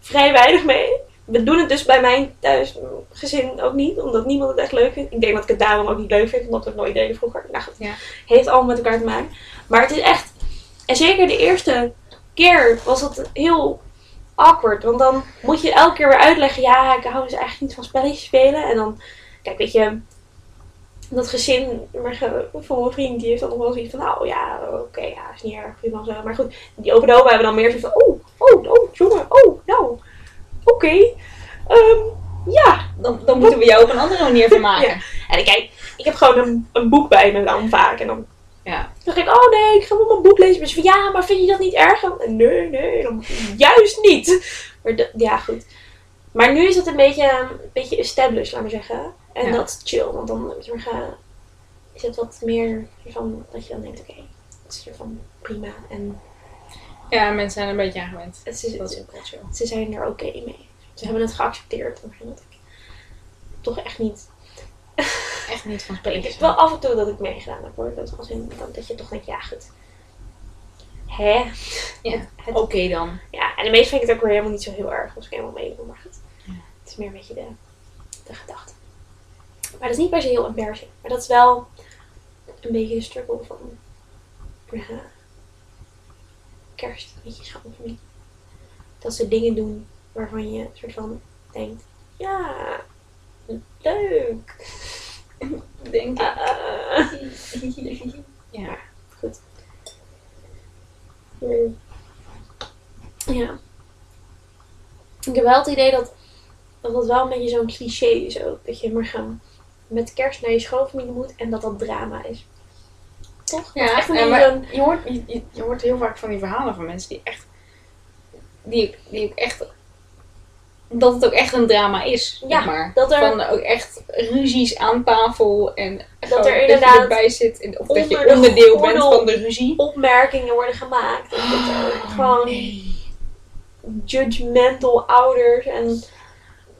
[SPEAKER 2] vrij weinig mee. We doen het dus bij mijn thuisgezin ook niet, omdat niemand het echt leuk vindt. Ik denk dat ik het daarom ook niet leuk vind, omdat we het nooit deden vroeger. Nou goed,
[SPEAKER 1] Ja.
[SPEAKER 2] heeft allemaal met elkaar te maken. Maar het is echt, en zeker de eerste keer was het heel awkward. Want dan moet je elke keer weer uitleggen, ja, ik hou dus eigenlijk niet van spelletjes spelen. En dan, kijk, weet je, dat gezin maar, van mijn vriend, die heeft dan nog wel zoiets van, nou ja, oké, ja, is niet erg, prima zo. Maar goed, die open oma hebben dan meer zoiets van, oh, oh, oh, jongen, oh, nou, oké. Ehm, ja,
[SPEAKER 1] Dan, dan moeten we jou op een andere manier <laughs> vermaken.
[SPEAKER 2] Ja. en ik kijk, ik heb gewoon een, een boek bij me dan vaak. En dan
[SPEAKER 1] Ja.
[SPEAKER 2] dacht ik, oh nee, ik ga wel mijn boek lezen. Maar van, ja, maar vind je dat niet erg? En, nee, nee, dan, juist niet. Maar ja, goed. Maar nu is het een beetje, een beetje established, laat maar zeggen. En
[SPEAKER 1] Ja.
[SPEAKER 2] dat is chill, want dan zeg maar, ga- is het wat meer van dat je dan denkt, oké, het is van prima. En
[SPEAKER 1] ja, mensen zijn er een beetje aan gewend.
[SPEAKER 2] het is,
[SPEAKER 1] Dat is ook wel chill.
[SPEAKER 2] ze zijn er oké mee. Ze hebben het geaccepteerd. Maar dat ik toch echt niet
[SPEAKER 1] Echt niet van <laughs>
[SPEAKER 2] Ik
[SPEAKER 1] spelen.
[SPEAKER 2] heb wel af en toe dat ik meegedaan heb hoor. Dat, als in, dat, dat je toch denkt, ja goed. Hè?
[SPEAKER 1] Ja. <laughs>
[SPEAKER 2] Het-
[SPEAKER 1] Oké dan.
[SPEAKER 2] ja, en de meeste vind ik het ook weer helemaal niet zo heel erg als ik helemaal meedoe. Maar goed.
[SPEAKER 1] Ja.
[SPEAKER 2] Het is meer een beetje de, de gedachte. Maar dat is niet per se heel embarrassing. Maar dat is wel een beetje de struggle van ja, kerst met je schoonfamilie. Dat ze dingen doen waarvan je soort van denkt, ja, leuk.
[SPEAKER 1] Denk ik.
[SPEAKER 2] Ah.
[SPEAKER 1] Ja.
[SPEAKER 2] Goed. Ja. Ik heb wel het idee dat dat, dat wel een beetje zo'n cliché is ook. Dat je maar gaan met kerst naar je schoonfamilie moet en dat dat drama is. Toch? Dat
[SPEAKER 1] Ja,
[SPEAKER 2] echt
[SPEAKER 1] maar je, hoort, je, hoort heel vaak van die verhalen van mensen die echt. Die, die ook echt. Dat het ook echt een drama is.
[SPEAKER 2] Ja,
[SPEAKER 1] zeg maar.
[SPEAKER 2] dat er-
[SPEAKER 1] Van ook echt ruzies aan tafel. En gewoon
[SPEAKER 2] er
[SPEAKER 1] dat
[SPEAKER 2] inderdaad
[SPEAKER 1] erbij zit. En, of dat je
[SPEAKER 2] de
[SPEAKER 1] onderdeel bent van de ruzie.
[SPEAKER 2] opmerkingen worden gemaakt. En dat er <gasps>
[SPEAKER 1] Oh,
[SPEAKER 2] gewoon judgmental ouders en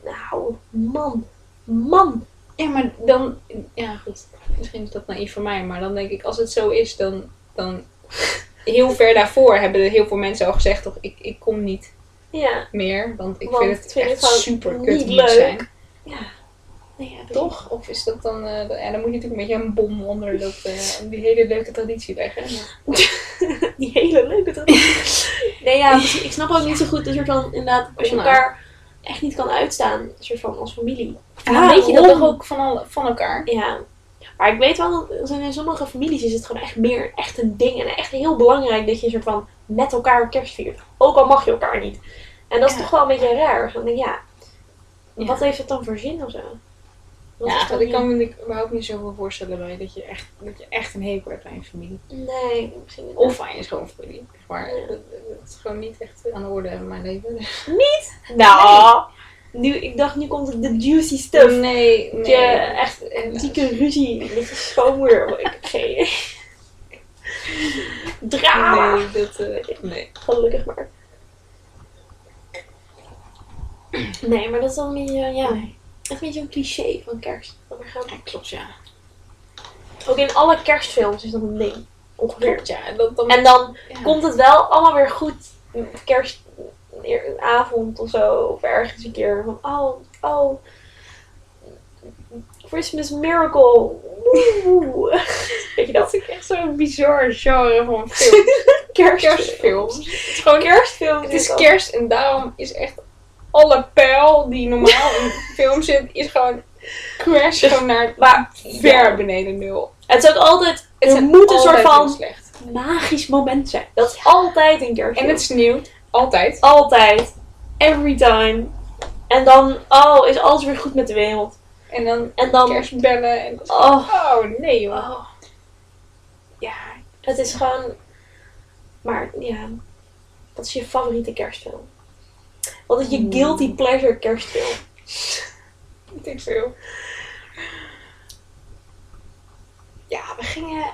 [SPEAKER 2] nou, man, man.
[SPEAKER 1] Ja, maar dan. Ja, goed. Misschien is dat naïef van mij. Maar dan denk ik, als het zo is, dan. dan heel ver daarvoor hebben er heel veel mensen al gezegd: toch, ik, ik kom niet
[SPEAKER 2] Ja,
[SPEAKER 1] meer. Want ik
[SPEAKER 2] Want
[SPEAKER 1] vind het
[SPEAKER 2] vind
[SPEAKER 1] echt super kut
[SPEAKER 2] leuk.
[SPEAKER 1] zijn.
[SPEAKER 2] ja. Nee, ja precies.
[SPEAKER 1] Toch? Of is dat dan... eh, ja, dan moet je natuurlijk een beetje een bom onder dat, eh, die hele leuke traditie leggen. <laughs> Maar-
[SPEAKER 2] Die hele leuke traditie. nee, ja, ik snap ook niet zo goed dat je dan inderdaad, als je elkaar echt niet kan uitstaan, een soort van als familie.
[SPEAKER 1] En dan
[SPEAKER 2] Ja,
[SPEAKER 1] weet je dat toch ook van, al, van elkaar.
[SPEAKER 2] Ja. Maar ik weet wel dat in sommige families is het gewoon echt meer echt een ding. En echt heel belangrijk dat je een soort van met elkaar kerst viert. Ook al mag je elkaar niet. En dat is toch wel een beetje raar. Dan denk ik, ja, wat heeft het dan voor zin of zo?
[SPEAKER 1] Ja, ik kan me niet- überhaupt niet zoveel voorstellen bij dat je echt, dat je echt een hekel hebt familie.
[SPEAKER 2] Nee, misschien niet.
[SPEAKER 1] Of aan je schoonfamilie. Waar.
[SPEAKER 2] Ja.
[SPEAKER 1] Dat, dat is gewoon niet echt aan de orde in mijn leven. <laughs>
[SPEAKER 2] Nou, nu, ik dacht nu komt het de juicy stuff.
[SPEAKER 1] Nee, nee.
[SPEAKER 2] je echt een zieke ruzie met je schoonmoeder. Ik <laughs> geen. Drama.
[SPEAKER 1] Nee, dat... eh, nee.
[SPEAKER 2] Gelukkig maar. Nee, maar dat is dan een beetje, ja,
[SPEAKER 1] Nee.
[SPEAKER 2] echt een beetje een cliché van kerst. Dat we gaan-
[SPEAKER 1] Ja, klopt, ja.
[SPEAKER 2] Ook in alle kerstfilms is dat een ding. Ongeveer.
[SPEAKER 1] Klopt, ja. Dat, dan,
[SPEAKER 2] En dan
[SPEAKER 1] ja.
[SPEAKER 2] komt het wel allemaal weer goed. Kerstavond of zo. Of ergens een keer van, oh, oh. Christmas Miracle. Woe. <laughs> Weet je
[SPEAKER 1] Dat
[SPEAKER 2] dat?
[SPEAKER 1] is echt zo'n bizar genre van film. <laughs>
[SPEAKER 2] Kerstfilms.
[SPEAKER 1] Kerstfilms. Het is gewoon
[SPEAKER 2] Kerstfilms.
[SPEAKER 1] Het is kerst en daarom is echt alle pijl die normaal in <laughs> film zit, is gewoon crash gewoon naar
[SPEAKER 2] Maar
[SPEAKER 1] ver beneden nul.
[SPEAKER 2] het is ook altijd,
[SPEAKER 1] Het
[SPEAKER 2] moet een soort van magisch moment zijn. Dat is altijd een kerstfilm.
[SPEAKER 1] En het sneeuwt altijd.
[SPEAKER 2] Altijd. Every time. En dan, oh, is alles weer goed met de wereld.
[SPEAKER 1] En dan
[SPEAKER 2] En dan,
[SPEAKER 1] kerstbellen en
[SPEAKER 2] oh,
[SPEAKER 1] oh nee joh.
[SPEAKER 2] oh,
[SPEAKER 1] Ja,
[SPEAKER 2] het is gewoon, maar ja, wat is je favoriete kerstfilm? Wat is je
[SPEAKER 1] Hmm.
[SPEAKER 2] guilty pleasure kerstfilm?
[SPEAKER 1] weet ik veel. Ja, we gingen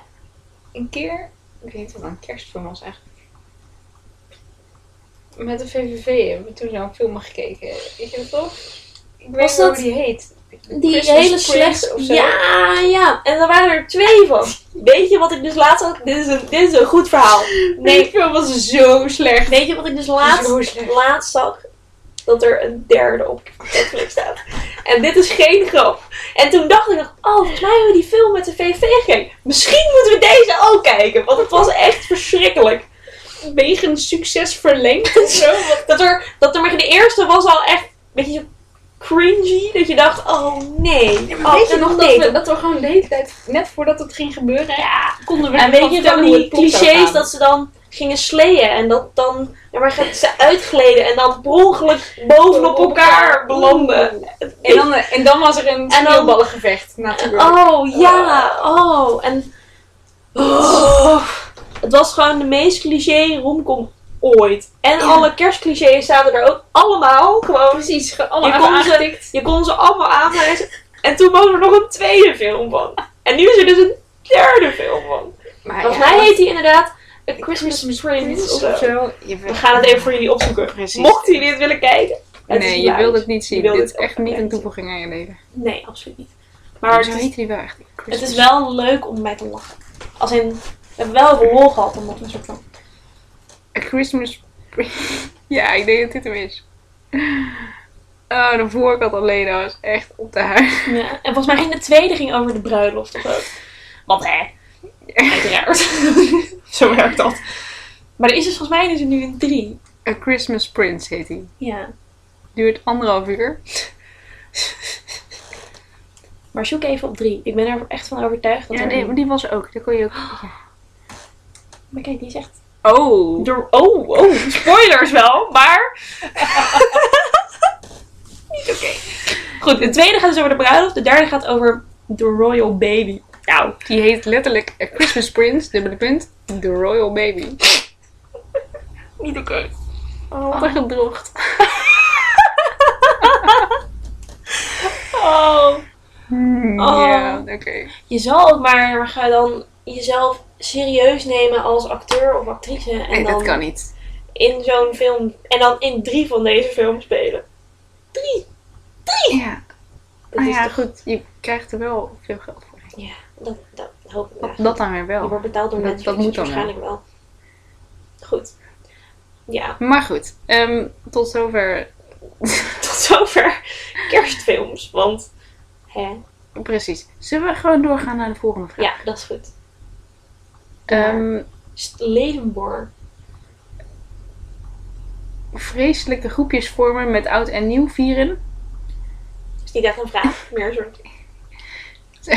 [SPEAKER 1] een keer, ik weet niet wat een kerstfilm was eigenlijk. Met de VVV hebben we toen zo'n film gekeken. Weet je dat toch? Ik weet niet hoe die heet.
[SPEAKER 2] Die
[SPEAKER 1] Christmas
[SPEAKER 2] hele slechte. Ja, ja. En er waren er twee van. Weet je wat ik dus laatst had? Dit is een, dit is een goed verhaal.
[SPEAKER 1] Die
[SPEAKER 2] Nee,
[SPEAKER 1] film was zo slecht.
[SPEAKER 2] weet je wat ik dus laatst, laatst zag? Dat er een derde op Netflix staat. En dit is geen grap. En toen dacht ik nog, oh, volgens mij hebben we die film met de VV gekeken. Misschien moeten we deze ook kijken, want het was echt verschrikkelijk.
[SPEAKER 1] Wegens succes verlengd of zo. <laughs>
[SPEAKER 2] Dat er, dat er maar de eerste was al echt een beetje cringy. Dat je dacht, oh nee. oh,
[SPEAKER 1] weet je
[SPEAKER 2] en
[SPEAKER 1] nog dat we, dat we gewoon de hele tijd, net voordat het ging gebeuren,
[SPEAKER 2] Ja,
[SPEAKER 1] konden we
[SPEAKER 2] En weet je
[SPEAKER 1] hoe
[SPEAKER 2] die clichés dat ze dan gingen sleeën en dat dan ja, maar gaat ze uitgleden en dan per ongeluk bovenop elkaar belanden.
[SPEAKER 1] En dan, en dan was er een
[SPEAKER 2] En dan-
[SPEAKER 1] sneeuwballengevecht natuurlijk.
[SPEAKER 2] Oh ja, oh en oh, het was gewoon de meest cliché romcom ooit. En
[SPEAKER 1] Ja.
[SPEAKER 2] alle kerstclichés zaten er ook allemaal gewoon.
[SPEAKER 1] Precies, allemaal
[SPEAKER 2] Je kon ze-. Je kon ze allemaal aanwijzen. En toen was er nog een tweede film van. En nu is er dus een derde film van.
[SPEAKER 1] Maar
[SPEAKER 2] Volgens
[SPEAKER 1] ja,
[SPEAKER 2] mij heet die inderdaad A Christmas,
[SPEAKER 1] Christmas
[SPEAKER 2] Prince of zo. We gaan het even voor jullie opzoeken.
[SPEAKER 1] Precies.
[SPEAKER 2] Mochten jullie het willen kijken.
[SPEAKER 1] Nee, je wilt het niet zien.
[SPEAKER 2] Je wilt
[SPEAKER 1] Dit is echt niet een toevoeging aan je leven.
[SPEAKER 2] Nee, absoluut niet.
[SPEAKER 1] Maar
[SPEAKER 2] Maar
[SPEAKER 1] zo
[SPEAKER 2] het is,
[SPEAKER 1] heet die wel echt.
[SPEAKER 2] het is wel leuk om bij te lachen. Als in, hebben wel heel veel lol gehad omdat we een soort van...
[SPEAKER 1] A Christmas <laughs> ja, ik denk dat dit hem is. Oh, de voorkant alleen was echt op de huid.
[SPEAKER 2] Ja. En volgens mij ging de tweede ging over de bruiloft of zo. Want hè, uiteraard. <laughs> zo werkt dat. Maar er is dus volgens mij dus nu een drie.
[SPEAKER 1] A Christmas Prince heet hij.
[SPEAKER 2] Ja.
[SPEAKER 1] Duurt anderhalf uur.
[SPEAKER 2] Maar zoek even op drie. Ik ben er echt van overtuigd dat
[SPEAKER 1] Ja,
[SPEAKER 2] er
[SPEAKER 1] die,
[SPEAKER 2] een-
[SPEAKER 1] die was ook. Daar kon je ook. <gasps> Ja.
[SPEAKER 2] Maar kijk, die is echt...
[SPEAKER 1] Oh.
[SPEAKER 2] Door... Oh, oh, spoilers wel, maar... <laughs> Niet oké. Goed, de tweede gaat dus over de bruiloft. De derde gaat over The Royal Baby. Nou,
[SPEAKER 1] Die heet letterlijk A Christmas Prince, dubbele punt, The Royal Baby. <laughs>
[SPEAKER 2] niet oké.
[SPEAKER 1] Oh, wat een gedrocht.
[SPEAKER 2] Oh.
[SPEAKER 1] Hmm,
[SPEAKER 2] Oh.
[SPEAKER 1] Ja, oké.
[SPEAKER 2] Je zal het maar, maar ga dan jezelf serieus nemen als acteur of actrice. En
[SPEAKER 1] Nee,
[SPEAKER 2] dan
[SPEAKER 1] dat kan niet.
[SPEAKER 2] in zo'n film. En dan in drie van deze films spelen. Drie!
[SPEAKER 1] Ja,
[SPEAKER 2] Dat
[SPEAKER 1] ah,
[SPEAKER 2] is
[SPEAKER 1] ja
[SPEAKER 2] toch...
[SPEAKER 1] goed. Je krijgt er wel veel geld voor.
[SPEAKER 2] Ja, dat, dat hoop ik
[SPEAKER 1] Dat,
[SPEAKER 2] wel.
[SPEAKER 1] dat dan weer
[SPEAKER 2] Je
[SPEAKER 1] wel.
[SPEAKER 2] wordt betaald door
[SPEAKER 1] Dat-
[SPEAKER 2] Netflix,
[SPEAKER 1] dat moet
[SPEAKER 2] dus
[SPEAKER 1] dan
[SPEAKER 2] waarschijnlijk wel. Goed. Ja,
[SPEAKER 1] Maar goed, ehm, tot zover. <laughs>
[SPEAKER 2] tot zover kerstfilms. Want, hè,
[SPEAKER 1] Precies. Zullen we gewoon doorgaan naar de volgende vraag?
[SPEAKER 2] ja, dat is goed.
[SPEAKER 1] Ehm,
[SPEAKER 2] Levenborn.
[SPEAKER 1] vreselijke groepjes vormen met oud en nieuw vieren.
[SPEAKER 2] Is niet echt een vraag, meer een soort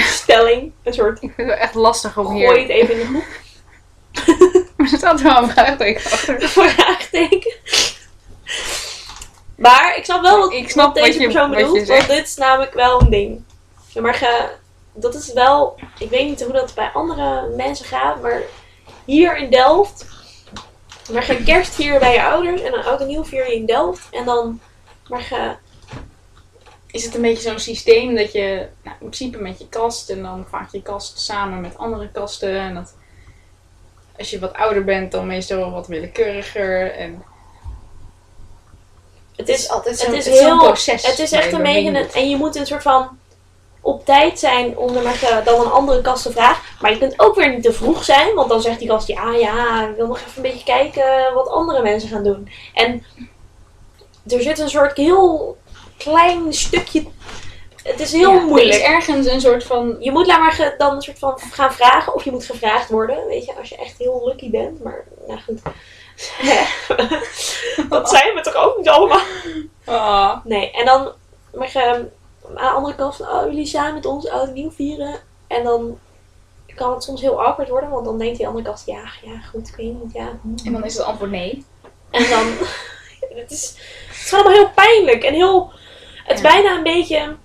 [SPEAKER 2] <laughs> stelling. Een soort
[SPEAKER 1] Ik vind het wel echt lastig om hier.
[SPEAKER 2] gooi het even in de groep. <laughs>
[SPEAKER 1] Er staat wel een vraagteken achter. <laughs>
[SPEAKER 2] Vraagteken. Maar ik snap wel wat,
[SPEAKER 1] Ik snap
[SPEAKER 2] wat deze
[SPEAKER 1] wat je-
[SPEAKER 2] persoon bedoelt. Want dit is namelijk wel een ding. Ja, maar ge, dat is wel... Ik weet niet hoe dat bij andere mensen gaat. Maar hier in Delft... Maar ga kerst vieren bij je ouders. En dan oud en nieuw vier je in Delft. En dan... Maar ga...
[SPEAKER 1] Is het een beetje zo'n systeem dat je nou, in principe met je kast en dan vaak je kast samen met andere kasten. En dat als je wat ouder bent, dan meestal wel wat willekeuriger. En
[SPEAKER 2] Het is,
[SPEAKER 1] altijd
[SPEAKER 2] het is
[SPEAKER 1] het is
[SPEAKER 2] heel...
[SPEAKER 1] zo'n proces.
[SPEAKER 2] Het is echt
[SPEAKER 1] je
[SPEAKER 2] een beetje... En je moet een soort van... Op tijd zijn om ge- dan een andere kast te vragen. Maar je kunt ook weer niet te vroeg zijn. Want dan zegt die kast... Ja, ja, ik wil nog even een beetje kijken wat andere mensen gaan doen. En er zit een soort heel klein stukje... Het is heel
[SPEAKER 1] Ja,
[SPEAKER 2] moeilijk.
[SPEAKER 1] Er is ergens een soort van.
[SPEAKER 2] Je moet laat maar dan een soort van gaan vragen of je moet gevraagd worden. Weet je, als je echt heel lucky bent. Maar nou goed. <laughs> dat zijn we toch ook niet allemaal?
[SPEAKER 1] Ah.
[SPEAKER 2] Nee, en dan maar, ehm, aan de andere kant van, oh, jullie samen met ons oud nieuw vieren. En dan kan het soms heel awkward worden, want dan denkt die andere kant, ja, ja, goed, ik weet niet, ja. hm.
[SPEAKER 1] En dan is het antwoord nee.
[SPEAKER 2] En dan, <laughs> het is, het is gewoon allemaal heel pijnlijk en heel, het is
[SPEAKER 1] Ja.
[SPEAKER 2] bijna een beetje,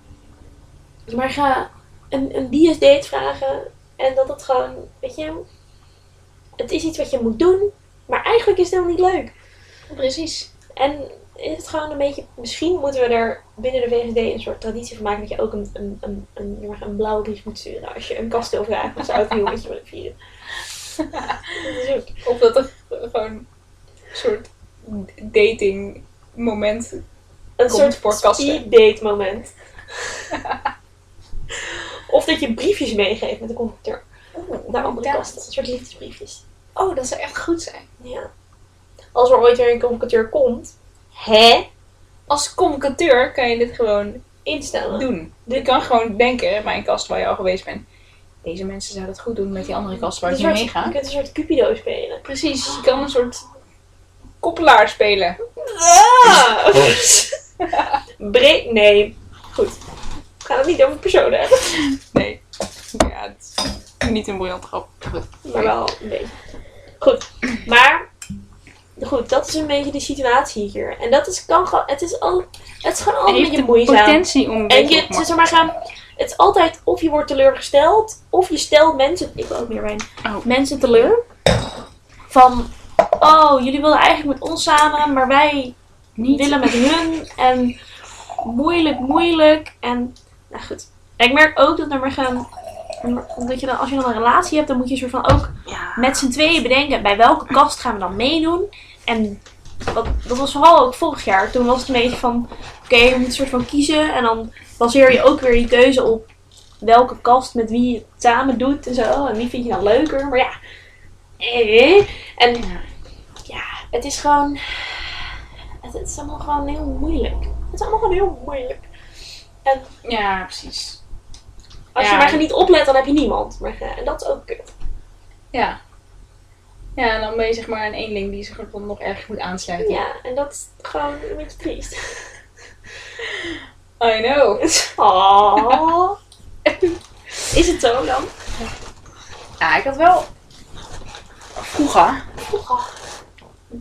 [SPEAKER 2] maar ga een, een DS-date vragen en dat het gewoon, weet je, het is iets wat je moet doen, maar eigenlijk is het helemaal niet leuk.
[SPEAKER 1] Precies.
[SPEAKER 2] En is het gewoon een beetje, misschien moeten we er binnen de VSD een soort traditie van maken dat je ook een, een, een, een, een, een blauwe brief moet sturen als je een kast wil vragen of zo oud nieuw met je wil vieren. <laughs>
[SPEAKER 1] Of dat er gewoon een soort dating moment.
[SPEAKER 2] Een soort
[SPEAKER 1] voor
[SPEAKER 2] speed date moment. of dat je briefjes meegeeft met de conducteur naar andere kasten. Een soort liefdesbriefjes.
[SPEAKER 1] Oh, dat zou echt goed zijn.
[SPEAKER 2] Ja. Als er ooit weer een conducteur komt, hè?
[SPEAKER 1] Als communicateur kan je dit gewoon
[SPEAKER 2] Instellen.
[SPEAKER 1] doen. Je kan gewoon denken, mijn kast waar je al geweest bent. Deze mensen zouden het goed doen met die andere kast waar ik
[SPEAKER 2] soort-
[SPEAKER 1] mee ga.
[SPEAKER 2] Je kunt een soort Cupido spelen.
[SPEAKER 1] Precies, je kan een soort koppelaar spelen.
[SPEAKER 2] Ah! <laughs> Breed. Nee. Goed. We gaan het niet over personen hebben.
[SPEAKER 1] Nee. Ja, het is niet een briljant grap.
[SPEAKER 2] Maar wel een beetje. Goed. Maar. Goed, dat is een beetje de situatie hier. En dat is, kan gewoon. Het is, al, het is gewoon altijd een beetje moeizaam.
[SPEAKER 1] potentie om
[SPEAKER 2] En je, er maar gaan. Het is altijd of je wordt teleurgesteld, of je stelt mensen. Ik wil ook meer wijn.
[SPEAKER 1] Oh.
[SPEAKER 2] Mensen teleur. Van. Oh, jullie wilden eigenlijk met ons samen, maar wij
[SPEAKER 1] niet.
[SPEAKER 2] willen met hun. En moeilijk, moeilijk. En nou goed. En ik merk ook dat er maar gaan. Dat je dan, als je dan een relatie hebt, dan moet je soort van ook
[SPEAKER 1] Ja.
[SPEAKER 2] met z'n tweeën bedenken bij welke kast gaan we dan meedoen. En wat, dat was vooral ook vorig jaar. Toen was het een beetje van, oké, je moet een soort van kiezen. En dan baseer je ook weer je keuze op welke kast met wie je het samen doet en zo. En wie vind je dan leuker. Maar ja, eh. En
[SPEAKER 1] Ja.
[SPEAKER 2] het is gewoon, het, het is allemaal gewoon heel moeilijk. Het is allemaal gewoon heel moeilijk. En
[SPEAKER 1] Ja, precies.
[SPEAKER 2] als
[SPEAKER 1] Ja.
[SPEAKER 2] je maar niet oplet, dan heb je niemand. Maar, eh, en dat is ook kut.
[SPEAKER 1] Ja. Ja, en dan ben je zeg maar een eenling die zich dan nog erg moet aansluiten.
[SPEAKER 2] Ja, en dat is gewoon een beetje triest.
[SPEAKER 1] I know.
[SPEAKER 2] Oh. Is het zo dan?
[SPEAKER 1] Ja, ik had wel... Vroeger,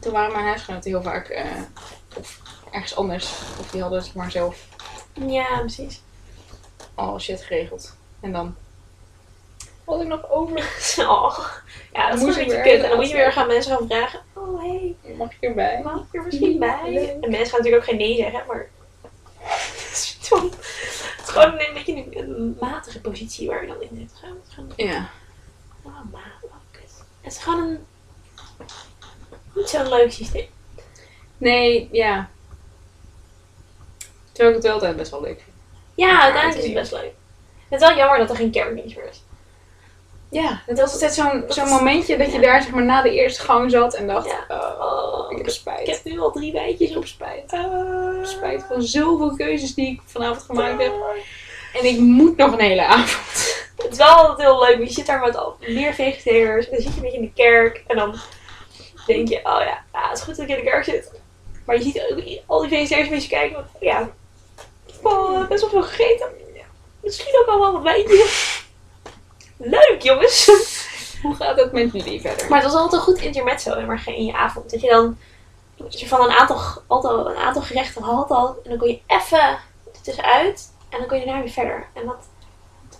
[SPEAKER 1] toen waren mijn huisgenoten heel vaak... eh, of ergens anders. Of die hadden het maar zelf
[SPEAKER 2] Ja, precies.
[SPEAKER 1] al shit geregeld. En dan... Wat ik nog over... <laughs>
[SPEAKER 2] Oh. Ja, dat is
[SPEAKER 1] Dan moet
[SPEAKER 2] een beetje
[SPEAKER 1] je weer
[SPEAKER 2] kut. En dan moet je weer
[SPEAKER 1] inderdaad-
[SPEAKER 2] gaan mensen gaan vragen. Oh, hey,
[SPEAKER 1] Mag ik erbij?
[SPEAKER 2] mag ik er misschien <laughs> bij? En mensen gaan natuurlijk ook geen nee zeggen, maar... <laughs> Het is gewoon- een beetje een, een matige positie waar je dan in zit.
[SPEAKER 1] Ja.
[SPEAKER 2] Oh, ma, oh, kut. Het is gewoon een... Niet zo'n leuk systeem.
[SPEAKER 1] Nee, ja. Terwijl ik het wel altijd best wel leuk vind.
[SPEAKER 2] Ja, uiteindelijk is het best leuk. Het is wel jammer dat er geen kerkdienst meer is.
[SPEAKER 1] Ja, het was altijd zo'n zo'n momentje dat je daar zeg maar na de eerste gang zat en dacht, oh,
[SPEAKER 2] Oh,
[SPEAKER 1] ik heb
[SPEAKER 2] ik
[SPEAKER 1] spijt.
[SPEAKER 2] heb nu al drie wijntjes op spijt. Ah.
[SPEAKER 1] spijt van zoveel keuzes die ik vanavond gemaakt heb. En ik moet nog een hele avond. <laughs>
[SPEAKER 2] Het is wel altijd heel leuk. want Je zit daar met al meer vegetariërs. En dan zit je een beetje in de kerk. En dan denk je, oh ja, ja het is goed dat ik in de kerk zit. Maar je ziet ook al die vegetariërs een beetje kijken. Van, ja, ik heb al eh, best wel veel gegeten. Misschien ook al wel wat wijntje. Leuk jongens. <laughs>
[SPEAKER 1] Hoe gaat het met jullie verder?
[SPEAKER 2] Maar het was altijd een goed intermezzo maar in je avond. Dat je dan dat je van een aantal, altijd een aantal gerechten had al. En dan kon je even tussenuit. En dan kon je daarna weer verder. En dat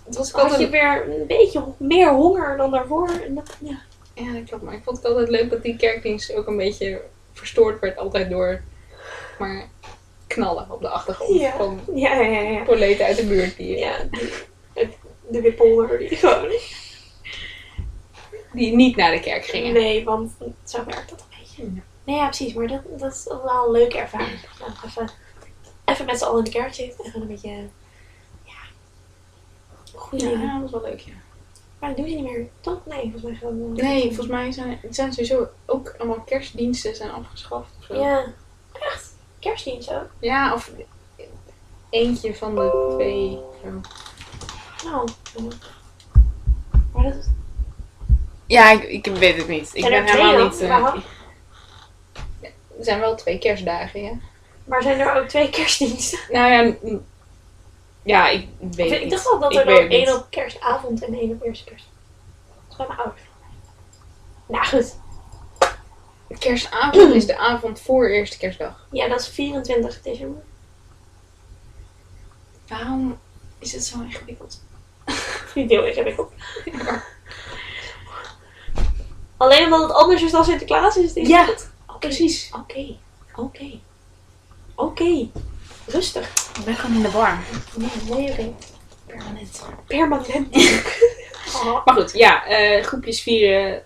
[SPEAKER 1] het was
[SPEAKER 2] had je weer een beetje meer honger dan daarvoor. En dat, ja.
[SPEAKER 1] ja, dat klopt. Maar ik vond het altijd leuk dat die kerkdienst ook een beetje verstoord werd. Altijd door maar knallen op de achtergrond.
[SPEAKER 2] Ja.
[SPEAKER 1] Van
[SPEAKER 2] Ja, ja, ja.
[SPEAKER 1] uit de buurt die,
[SPEAKER 2] ja het- de wippolder die gewoon...
[SPEAKER 1] die niet naar de kerk gingen.
[SPEAKER 2] Nee, want zo werkt dat een beetje.
[SPEAKER 1] Ja.
[SPEAKER 2] Nee, ja, precies. Maar dat, dat is wel een leuke ervaring. Even, even met z'n allen in de kerk zitten. En gewoon een beetje... Ja... Goeie
[SPEAKER 1] Ja,
[SPEAKER 2] dingen.
[SPEAKER 1] dat was wel leuk, ja.
[SPEAKER 2] Maar dat doen ze niet meer, toch? Nee, volgens mij gewoon... eh,
[SPEAKER 1] Nee, volgens mij zijn, zijn sowieso ook allemaal kerstdiensten zijn afgeschaft. Of zo.
[SPEAKER 2] Ja. Echt? Kerstdienst ook?
[SPEAKER 1] Ja, of eentje van de twee. Zo.
[SPEAKER 2] Nou. Maar dat is...
[SPEAKER 1] Ja, ik, ik weet het niet. Ik
[SPEAKER 2] Zijn er
[SPEAKER 1] ben helemaal
[SPEAKER 2] twee
[SPEAKER 1] niet.
[SPEAKER 2] Waarom?
[SPEAKER 1] er zijn wel twee kerstdagen, ja.
[SPEAKER 2] Maar zijn er ook twee kerstdiensten?
[SPEAKER 1] Nou ja, ja, ik weet
[SPEAKER 2] Ik,
[SPEAKER 1] het
[SPEAKER 2] ik dacht wel dat
[SPEAKER 1] Ik
[SPEAKER 2] er dan één op kerstavond en één op eerste kerst. Dat is bij mijn ouders. Nou goed.
[SPEAKER 1] Kerstavond is de avond voor eerste kerstdag.
[SPEAKER 2] Ja, dat is 24 december.
[SPEAKER 1] Waarom is het zo ingewikkeld?
[SPEAKER 2] Niet heel ingewikkeld. <laughs> Alleen omdat het anders is dan Sinterklaas is het
[SPEAKER 1] Ja,
[SPEAKER 2] ingewikkeld. Oké,
[SPEAKER 1] Precies.
[SPEAKER 2] Oké, oké. Oké. Rustig.
[SPEAKER 1] Ik ben gewoon in de war.
[SPEAKER 2] Nee, nee, oké.
[SPEAKER 1] Permanent.
[SPEAKER 2] Permanent. <laughs> Oh.
[SPEAKER 1] Maar goed, ja, eh, groepjes vieren.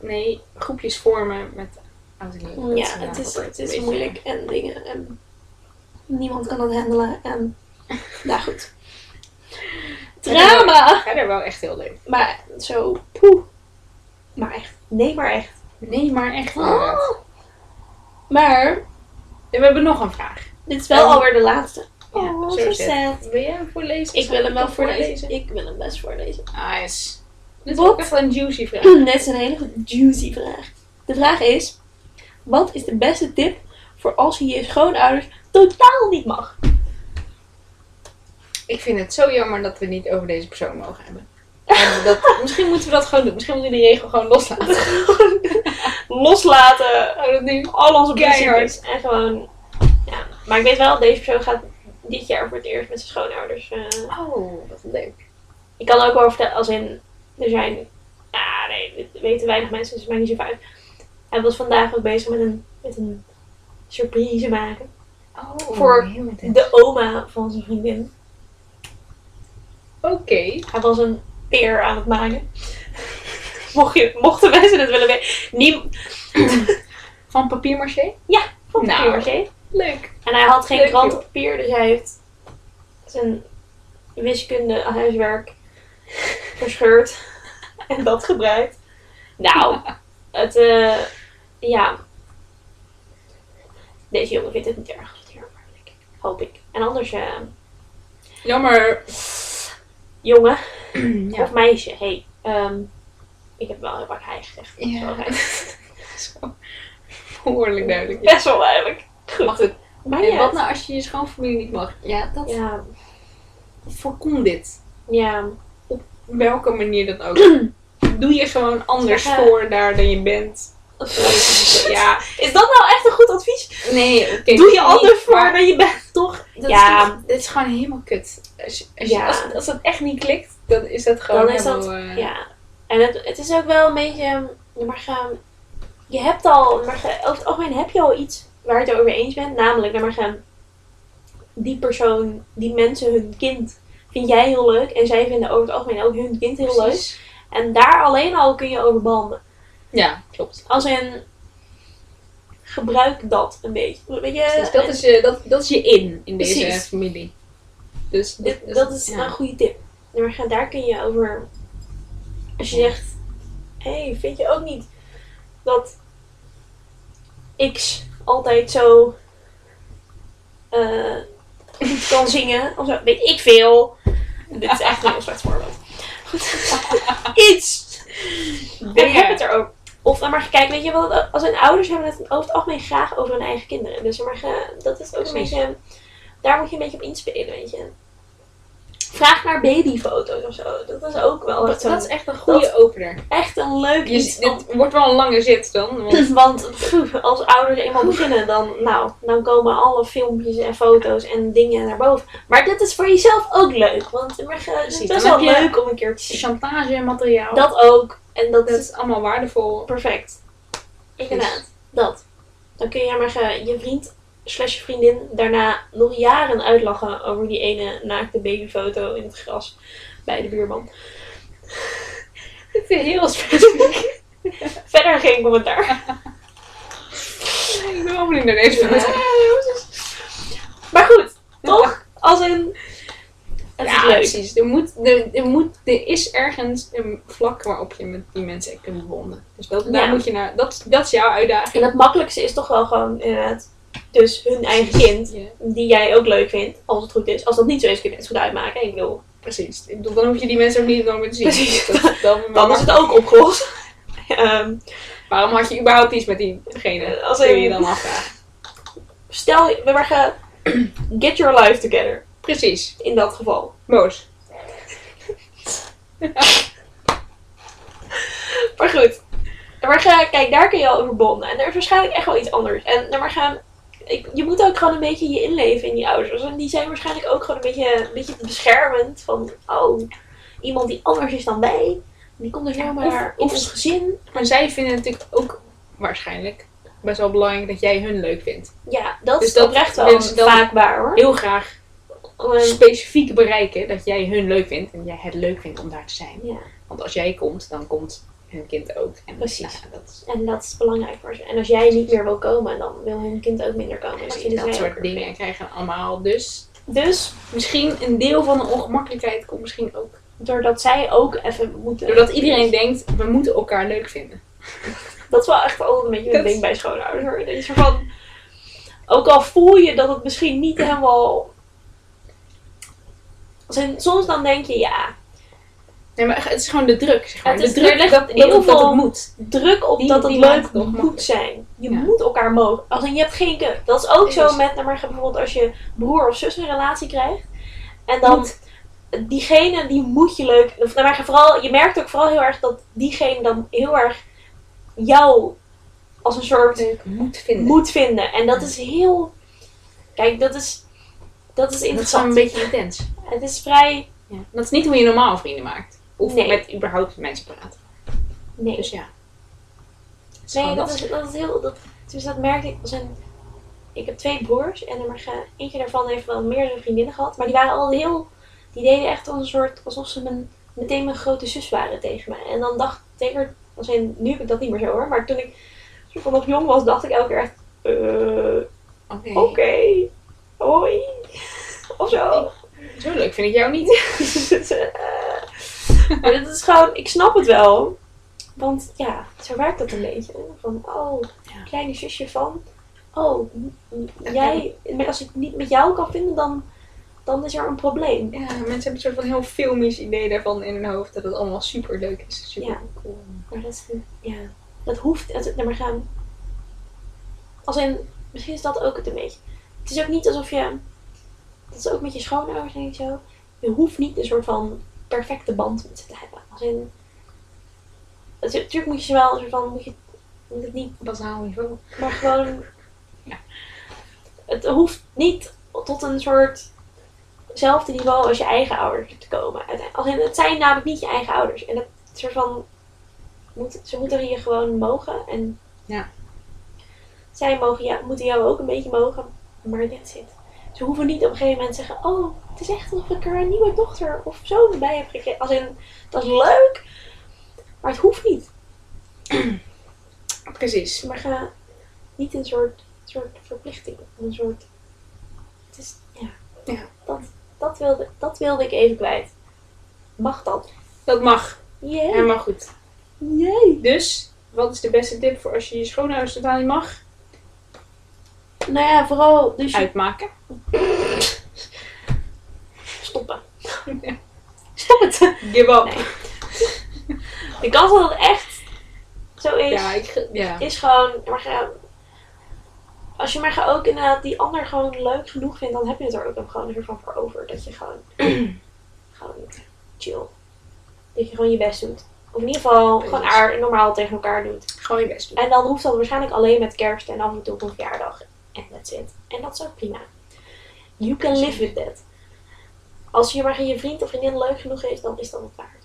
[SPEAKER 1] Nee, groepjes vormen met oud en
[SPEAKER 2] Ja,
[SPEAKER 1] is
[SPEAKER 2] het is, het is moeilijk en dingen. En niemand kan dat handelen. En <laughs> nou goed. Drama!
[SPEAKER 1] Verder wel echt heel leuk.
[SPEAKER 2] Maar zo, poeh. Maar echt. Nee, maar echt.
[SPEAKER 1] Nee, maar echt. inderdaad.
[SPEAKER 2] Maar
[SPEAKER 1] we hebben nog een vraag.
[SPEAKER 2] dit is wel
[SPEAKER 1] Oh.
[SPEAKER 2] alweer de laatste.
[SPEAKER 1] Ja,
[SPEAKER 2] Oh,
[SPEAKER 1] zo
[SPEAKER 2] sad.
[SPEAKER 1] Wil jij hem voorlezen?
[SPEAKER 2] Ik wil hem wel voorlezen. Ik wil hem best voorlezen.
[SPEAKER 1] Nice. Dit is
[SPEAKER 2] Wat?
[SPEAKER 1] ook echt wel een juicy vraag. <clears throat>
[SPEAKER 2] Dit is een hele juicy vraag. De vraag is: wat is de beste tip voor als je je schoonouders totaal niet mag?
[SPEAKER 1] Ik vind het zo jammer dat we niet over deze persoon mogen hebben. En dat, misschien moeten we dat gewoon doen. Misschien moeten we die regel gewoon loslaten. <laughs>
[SPEAKER 2] Loslaten.
[SPEAKER 1] Oh.
[SPEAKER 2] Al onze principes. En gewoon. Ja. Maar ik weet wel, deze persoon gaat dit jaar voor het eerst met zijn schoonouders. eh.
[SPEAKER 1] Oh, wat leuk.
[SPEAKER 2] ik kan ook wel vertellen, als in. Er zijn. Ah, nee, dit weten weinig mensen, dus het maakt niet zo uit. Hij was vandaag ook bezig met een, met een surprise maken.
[SPEAKER 1] Oh,
[SPEAKER 2] Voor. De oma van zijn vriendin.
[SPEAKER 1] Oké.
[SPEAKER 2] Hij was een peer aan het maken. Mocht je, mochten mensen het willen weten. Niem,
[SPEAKER 1] Van papier-maché?
[SPEAKER 2] van
[SPEAKER 1] Nou.
[SPEAKER 2] papier-maché.
[SPEAKER 1] Leuk.
[SPEAKER 2] En hij had geen
[SPEAKER 1] Leuk,
[SPEAKER 2] krantenpapier, dus hij heeft zijn wiskunde huiswerk verscheurd. En dat gebruikt. Nou, <laughs> het, eh, ja. Deze jongen vindt het niet erg. Hoop ik. En anders, eh,
[SPEAKER 1] Jammer.
[SPEAKER 2] Jongen <clears throat>
[SPEAKER 1] ja.
[SPEAKER 2] of meisje, hey, ehm, ik heb wel heel vaak hij gezegd.
[SPEAKER 1] Ja.
[SPEAKER 2] Zo. <laughs>
[SPEAKER 1] Behoorlijk duidelijk.
[SPEAKER 2] Best wel duidelijk. Goed.
[SPEAKER 1] Mag het?
[SPEAKER 2] Maar ja,
[SPEAKER 1] wat nou als je je schoonfamilie niet mag? Ja, dat
[SPEAKER 2] ja,
[SPEAKER 1] voorkom dit.
[SPEAKER 2] ja,
[SPEAKER 1] Op welke manier dan ook. <clears throat> Doe je gewoon anders
[SPEAKER 2] Ja.
[SPEAKER 1] voor daar dan je bent. Ja,
[SPEAKER 2] Is dat nou echt een goed advies?
[SPEAKER 1] nee, oké.
[SPEAKER 2] Doe je
[SPEAKER 1] niet,
[SPEAKER 2] anders voor
[SPEAKER 1] maar
[SPEAKER 2] dan je bent.
[SPEAKER 1] Dat
[SPEAKER 2] Ja.
[SPEAKER 1] is dit is gewoon helemaal kut. Als, als,
[SPEAKER 2] Ja.
[SPEAKER 1] als, als dat echt niet klikt, dan is dat gewoon
[SPEAKER 2] Dan is dat,
[SPEAKER 1] helemaal, eh,
[SPEAKER 2] ja. En het, het is ook wel een beetje, maar gaan, je hebt al, maar ga- over het algemeen heb je al iets waar je het over eens bent. Namelijk, maar gaan, die persoon, die mensen, hun kind, vind jij heel leuk. En zij vinden over het algemeen ook hun kind heel leuk. En daar alleen al kun je over banden.
[SPEAKER 1] Ja, klopt.
[SPEAKER 2] Als in, gebruik dat een beetje. Weet je,
[SPEAKER 1] Precies, dat, is je, dat, dat is je in, in deze
[SPEAKER 2] Precies.
[SPEAKER 1] familie. Dus
[SPEAKER 2] dat is
[SPEAKER 1] ja.
[SPEAKER 2] een goede tip. Maar daar kun je over. Als je zegt: hé, hey, vind je ook niet dat X altijd zo eh, goed kan zingen? Of zo, weet ik veel. Dit is echt een heel slecht voorbeeld. Goed. <laughs> Iets. En heb het er ook. Of dan maar kijk, weet je wel, als hun ouders hebben het over het algemeen graag over hun eigen kinderen. Dus maar dat is ook een beetje, daar moet je een beetje op inspelen, weet je. Vraag naar babyfoto's of zo. Dat is ook wel
[SPEAKER 1] Dat, dat is echt een goede opener.
[SPEAKER 2] echt een leuk
[SPEAKER 1] Je,
[SPEAKER 2] iets.
[SPEAKER 1] dit wordt wel een lange zit dan. <laughs> Want,
[SPEAKER 2] Want pff, als ouders eenmaal beginnen, dan, nou, dan komen alle filmpjes en foto's en dingen naar boven. Maar dit is voor jezelf ook leuk. Want maar, het is best
[SPEAKER 1] dan
[SPEAKER 2] wel leuk om een keer te zien.
[SPEAKER 1] chantagemateriaal.
[SPEAKER 2] Dat ook. En dat,
[SPEAKER 1] dat
[SPEAKER 2] is
[SPEAKER 1] is allemaal waardevol.
[SPEAKER 2] perfect. Inderdaad, dat. Dan kun je maar ge- je vriend slash je vriendin daarna nog jaren uitlachen over die ene naakte babyfoto in het gras bij de buurman. <laughs>
[SPEAKER 1] Ik vind het heel specifiek. <laughs>
[SPEAKER 2] Verder geen commentaar.
[SPEAKER 1] ik ben wel benieuwd naar deze foto.
[SPEAKER 2] Maar goed, toch? Als in. Het
[SPEAKER 1] ja,
[SPEAKER 2] is leuk.
[SPEAKER 1] precies. Er, moet, er, er, moet, er is ergens een vlak waarop je met die mensen kunt bonden. Dus dat, daar moet je naar, dat, dat is jouw uitdaging.
[SPEAKER 2] En het makkelijkste is toch wel gewoon inderdaad. Dus hun eigen kind, die jij ook leuk vindt, als het goed is. Als dat niet zo is, kun je het goed uitmaken. Ik bedoel,
[SPEAKER 1] precies. Ik bedoel, Dan hoef je die mensen ook niet nog meer te zien.
[SPEAKER 2] Precies.
[SPEAKER 1] Dat, dat,
[SPEAKER 2] dan <laughs> is het ook opgelost. <laughs> Ehm,
[SPEAKER 1] Waarom had je überhaupt iets met diegene?
[SPEAKER 2] Als
[SPEAKER 1] Kun je dan afvragen.
[SPEAKER 2] Stel, we gaan <clears throat> get your life together.
[SPEAKER 1] Precies.
[SPEAKER 2] In dat geval.
[SPEAKER 1] Boos. <laughs>
[SPEAKER 2] Maar goed. Maar ga, kijk, daar kun je al over bonden. En er is waarschijnlijk echt wel iets anders. En maar gaan, ik, je moet ook gewoon een beetje je inleven in die ouders. En die zijn waarschijnlijk ook gewoon een beetje, een beetje beschermend. Van, oh, iemand die anders is dan wij. Die komt er zomaar
[SPEAKER 1] of-
[SPEAKER 2] in ons gezin.
[SPEAKER 1] En zij vinden het natuurlijk ook waarschijnlijk best wel belangrijk dat jij hun leuk vindt.
[SPEAKER 2] Ja, dat
[SPEAKER 1] Dus
[SPEAKER 2] is
[SPEAKER 1] dat
[SPEAKER 2] oprecht wel
[SPEAKER 1] willen ze dan
[SPEAKER 2] vaak waar hoor.
[SPEAKER 1] Heel graag specifiek bereiken dat jij hun leuk vindt en jij het leuk vindt om daar te zijn.
[SPEAKER 2] ja.
[SPEAKER 1] Want als jij komt, dan komt hun kind ook. En
[SPEAKER 2] Precies.
[SPEAKER 1] nou ja, dat, is-
[SPEAKER 2] En dat is belangrijk voor ze. En als jij niet meer wil komen, dan wil hun kind ook minder komen. Dat
[SPEAKER 1] precies, soort dingen krijgen allemaal. Dus
[SPEAKER 2] Dus,
[SPEAKER 1] misschien een deel van de ongemakkelijkheid komt misschien ook.
[SPEAKER 2] doordat zij ook even moeten...
[SPEAKER 1] Doordat iedereen denkt, we moeten elkaar leuk vinden. <laughs>
[SPEAKER 2] Dat is wel echt altijd een beetje een
[SPEAKER 1] Dat-
[SPEAKER 2] ding bij schoonouders hoor. Dat van... Ook al voel je dat het misschien niet helemaal... Soms dan denk je, ja,
[SPEAKER 1] Nee, maar het is gewoon de druk. Zeg maar.
[SPEAKER 2] Het
[SPEAKER 1] de
[SPEAKER 2] is-
[SPEAKER 1] druk
[SPEAKER 2] er ligt
[SPEAKER 1] dat,
[SPEAKER 2] heel
[SPEAKER 1] dat, het- dat
[SPEAKER 2] veel-
[SPEAKER 1] het moet.
[SPEAKER 2] druk op
[SPEAKER 1] Die-
[SPEAKER 2] dat het leuk
[SPEAKER 1] het
[SPEAKER 2] moet zijn. Je
[SPEAKER 1] Ja.
[SPEAKER 2] moet elkaar mogen. Als je hebt geen keus. Dat is ook zo met, nou maar, bijvoorbeeld als je broer of zus een relatie krijgt. En dan,
[SPEAKER 1] Moet.
[SPEAKER 2] diegene die moet je leuk... Of, nou maar, vooral, je merkt ook vooral heel erg dat diegene dan heel erg jou als een soort
[SPEAKER 1] Leuk moet vinden.
[SPEAKER 2] moet vinden. En dat is heel... Kijk, dat is... Dat is
[SPEAKER 1] dat is
[SPEAKER 2] interessant.
[SPEAKER 1] een beetje intens.
[SPEAKER 2] Het is vrij...
[SPEAKER 1] Ja. Dat is niet hoe je normaal vrienden maakt. Of
[SPEAKER 2] Nee.
[SPEAKER 1] met überhaupt mensen praat.
[SPEAKER 2] Nee.
[SPEAKER 1] Dus ja. Is
[SPEAKER 2] Nee, dat
[SPEAKER 1] lastig.
[SPEAKER 2] is, dat is heel. Dat, dus dat merkte ik. Een, ik heb twee broers en er maar, ge- eentje daarvan heeft wel meerdere vriendinnen gehad. Maar die waren al heel. Die deden echt als een soort. alsof ze mijn, meteen mijn grote zus waren tegen mij. En dan dacht ik. Tegen, als in, nu heb ik dat niet meer zo hoor. Maar toen ik van nog jong was, dacht ik elke keer echt. eh,
[SPEAKER 1] Oké.
[SPEAKER 2] Oké. Hoi. Of zo.
[SPEAKER 1] Leuk vind ik jou niet. <laughs> <laughs>
[SPEAKER 2] maar dat is gewoon. Ik snap het wel. Want ja, zo werkt dat een beetje. Van, oh, kleine zusje van. Oh, jij, als ik het niet met jou kan vinden, dan, dan is er een probleem.
[SPEAKER 1] Ja, mensen hebben een soort van heel filmisch idee daarvan in hun hoofd. Dat het allemaal super leuk is. Super
[SPEAKER 2] Ja.
[SPEAKER 1] cool.
[SPEAKER 2] Maar dat, is, ja, dat hoeft. Het, maar gaan. Als in, misschien is dat ook het een beetje. Het is ook niet alsof je. Dat is ook met je schoonouders, ik zo. Je hoeft niet een soort van perfecte band met ze te hebben. Als in. Natuurlijk moet je ze wel een soort van. Moet je moet het niet
[SPEAKER 1] Bazaal niveau.
[SPEAKER 2] Maar gewoon.
[SPEAKER 1] Ja.
[SPEAKER 2] Het hoeft niet tot een soort. Hetzelfde niveau als je eigen ouders te komen. Als in, het zijn namelijk niet je eigen ouders. En het soort van. Moet, ze moeten je gewoon mogen. En
[SPEAKER 1] Ja.
[SPEAKER 2] zij mogen jou, moeten jou ook een beetje mogen. Maar that's it. Ze hoeven niet op een gegeven moment te zeggen: Oh, het is echt alsof ik er een nieuwe dochter of zoon bij heb gekregen. Als in, dat is leuk. Maar het hoeft niet. <clears throat>
[SPEAKER 1] Precies.
[SPEAKER 2] Maar ga niet een soort, soort verplichting. Een soort. Het is. Ja.
[SPEAKER 1] Ja.
[SPEAKER 2] Dat, dat, wilde, dat wilde ik even kwijt. Mag dat?
[SPEAKER 1] Dat mag.
[SPEAKER 2] Jee.
[SPEAKER 1] Helemaal goed.
[SPEAKER 2] Jee.
[SPEAKER 1] Dus, wat is de beste tip voor als je je schoonouders totaal niet mag?
[SPEAKER 2] Nou ja, vooral. Dus je
[SPEAKER 1] Uitmaken.
[SPEAKER 2] stoppen. Stop het.
[SPEAKER 1] Give up.
[SPEAKER 2] Nee. De kans dat het echt zo is,
[SPEAKER 1] Ja, ik, ge- ja.
[SPEAKER 2] is gewoon. Maar ga, als je maar ga ook inderdaad die ander gewoon leuk genoeg vindt, dan heb je het er ook dan gewoon van voor over. Dat je gewoon. <clears throat> gewoon chill. Dat je gewoon je best doet. Of in ieder geval gewoon aard, normaal tegen elkaar doet.
[SPEAKER 1] Gewoon je best doen.
[SPEAKER 2] En dan hoeft dat waarschijnlijk alleen met kerst en af en toe op een verjaardag. En that's it. En dat is ook prima. You can live with that. Als je maar je vriend of vriendin leuk genoeg is, dan is dat het waard.